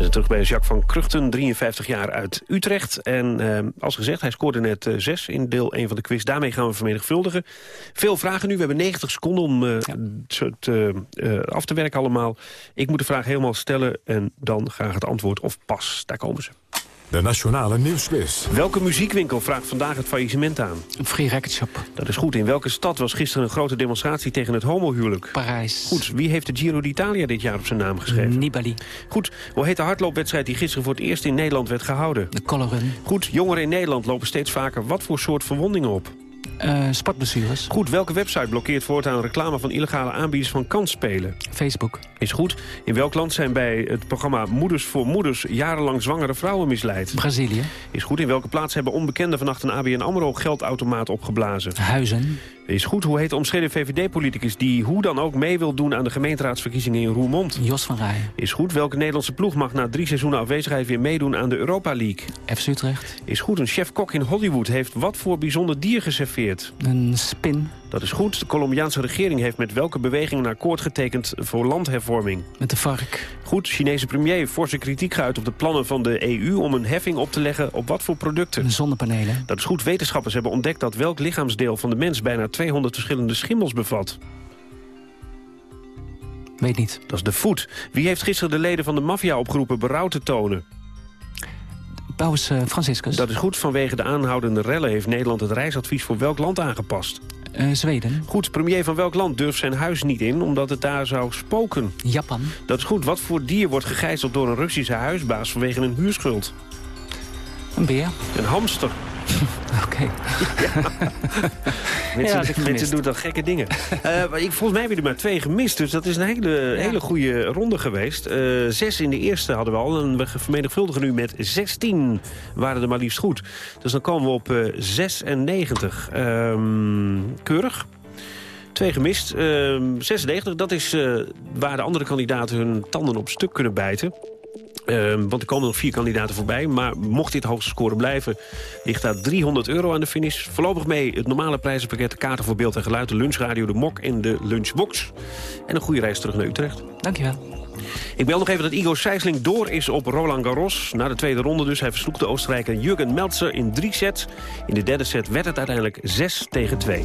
We zijn terug bij Jacques van Kruchten, 53 jaar uit Utrecht. En eh, als gezegd, hij scoorde net eh, zes in deel 1 van de quiz. Daarmee gaan we vermenigvuldigen. Veel vragen nu. We hebben 90 seconden om eh, het eh, af te werken allemaal. Ik moet de vraag helemaal stellen en dan graag het antwoord of pas. Daar komen ze. De Nationale Nieuwsquiz. Welke muziekwinkel vraagt vandaag het faillissement aan? Een free record shop. Dat is goed. In welke stad was gisteren een grote demonstratie tegen het homohuwelijk? Parijs. Goed. Wie heeft de Giro d'Italia dit jaar op zijn naam geschreven? Nibali. Goed. Hoe heet de hardloopwedstrijd die gisteren voor het eerst in Nederland werd gehouden? De Colorun. Goed. Jongeren in Nederland lopen steeds vaker wat voor soort verwondingen op? Uh, sportblessures. Goed, welke website blokkeert voortaan reclame van illegale aanbieders van kansspelen? Facebook. Is goed. In welk land zijn bij het programma Moeders voor Moeders jarenlang zwangere vrouwen misleid? Brazilië. Is goed. In welke plaats hebben onbekenden vannacht een ABN AMRO geldautomaat opgeblazen? Huizen. Is goed. Hoe heet de omstreden VVD-politicus die hoe dan ook mee wil doen aan de gemeenteraadsverkiezingen in Roermond? Jos van Rij. Is goed. Welke Nederlandse ploeg mag na drie seizoenen afwezigheid weer meedoen aan de Europa League? FC Utrecht. Is goed. Een chef-kok in Hollywood heeft wat voor bijzonder dier geserveerd? Een spin. Dat is goed. De Colombiaanse regering heeft met welke beweging een akkoord getekend voor landhervorming? Met de vark. Goed. Chinese premier heeft forse kritiek geuit op de plannen van de EU om een heffing op te leggen op wat voor producten? Zonnepanelen. Dat is goed. Wetenschappers hebben ontdekt dat welk lichaamsdeel van de mens bijna 200 verschillende schimmels bevat. Weet niet. Dat is de voet. Wie heeft gisteren de leden van de maffia opgeroepen berouw te tonen? Paus uh, Franciscus. Dat is goed. Vanwege de aanhoudende rellen heeft Nederland het reisadvies voor welk land aangepast? Uh, Zweden. Goed, premier van welk land durft zijn huis niet in omdat het daar zou spoken? Japan. Dat is goed. Wat voor dier wordt gegijzeld door een Russische huisbaas vanwege een huurschuld? Een beer. Een hamster. Oké. Ja. mensen, ja, mensen doen dan gekke dingen. uh, ik, volgens mij hebben er maar twee gemist. Dus dat is een hele, ja. hele goede ronde geweest. Uh, zes in de eerste hadden we al. En we vermenigvuldigen nu met 16 waren er maar liefst goed. Dus dan komen we op uh, 96. Um, keurig. Twee gemist. Uh, 96, dat is uh, waar de andere kandidaten hun tanden op stuk kunnen bijten. Uh, want er komen nog vier kandidaten voorbij. Maar mocht dit hoogste score blijven, ligt daar 300 euro aan de finish. Voorlopig mee het normale prijzenpakket, de kaarten voor beeld en geluid... de lunchradio, de mok en de lunchbox. En een goede reis terug naar Utrecht. Dankjewel. Ik bel nog even dat Igor Sijsling door is op Roland Garros. Na de tweede ronde dus. Hij versloeg de Oostenrijker Jurgen Meltzer in drie sets. In de derde set werd het uiteindelijk 6 tegen 2.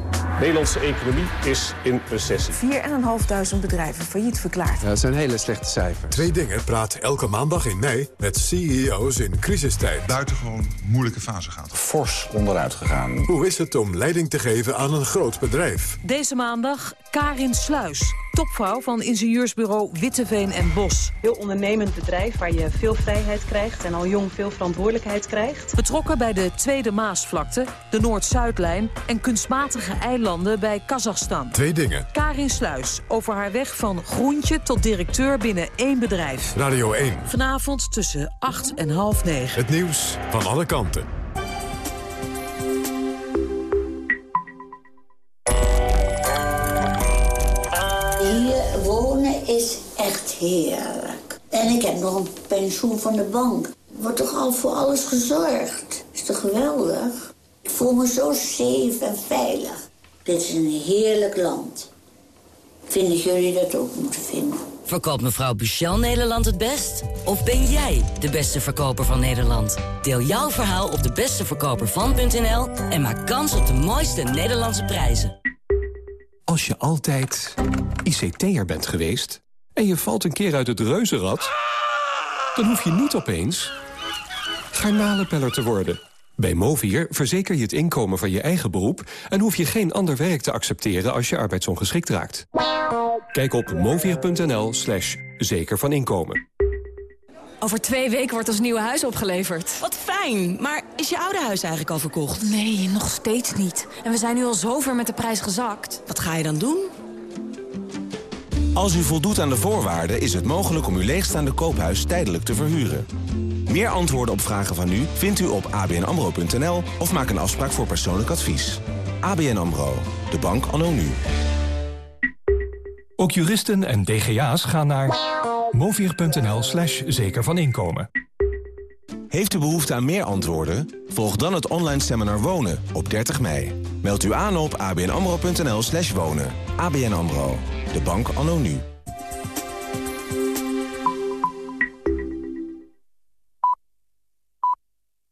De Nederlandse economie is in recessie. 4.500 bedrijven failliet verklaard. Ja, dat zijn hele slechte cijfers. Twee dingen praat elke maandag in mei met CEO's in crisistijd. Buitengewoon moeilijke fase gaat. Fors onderuit gegaan. Hoe is het om leiding te geven aan een groot bedrijf? Deze maandag Karin Sluis, topvrouw van ingenieursbureau Witteveen en Bos. Heel ondernemend bedrijf waar je veel vrijheid krijgt en al jong veel verantwoordelijkheid krijgt. Betrokken bij de Tweede Maasvlakte, de Noord-Zuidlijn en kunstmatige eilanden bij Kazachstan. Twee dingen. Karin Sluis over haar weg van groentje tot directeur binnen één bedrijf. Radio 1. Vanavond tussen 8 en half 9. Het nieuws van alle kanten. Hier wonen is echt heerlijk. En ik heb nog een pensioen van de bank. Wordt toch al voor alles gezorgd? Is toch geweldig? Ik voel me zo safe en veilig. Dit is een heerlijk land. Vinden jullie dat ook moeten vinden? Verkoopt mevrouw Buchel Nederland het best? Of ben jij de beste verkoper van Nederland? Deel jouw verhaal op de besteverkopervan.nl en maak kans op de mooiste Nederlandse prijzen. Als je altijd ICT'er bent geweest en je valt een keer uit het reuzenrad... dan hoef je niet opeens garnalenpeller te worden. Bij Movier verzeker je het inkomen van je eigen beroep... en hoef je geen ander werk te accepteren als je arbeidsongeschikt raakt. Kijk op movier.nl slash zeker van inkomen. Over twee weken wordt ons nieuwe huis opgeleverd. Wat fijn, maar is je oude huis eigenlijk al verkocht? Nee, nog steeds niet. En we zijn nu al zover met de prijs gezakt. Wat ga je dan doen? Als u voldoet aan de voorwaarden is het mogelijk om uw leegstaande koophuis tijdelijk te verhuren. Meer antwoorden op vragen van u vindt u op abnamro.nl of maak een afspraak voor persoonlijk advies. ABN AMRO, de bank anno nu. Ook juristen en DGA's gaan naar movier.nl slash zeker van inkomen. Heeft u behoefte aan meer antwoorden? Volg dan het online seminar Wonen op 30 mei. Meld u aan op abnamro.nl slash wonen. ABN AMRO, de bank anno nu.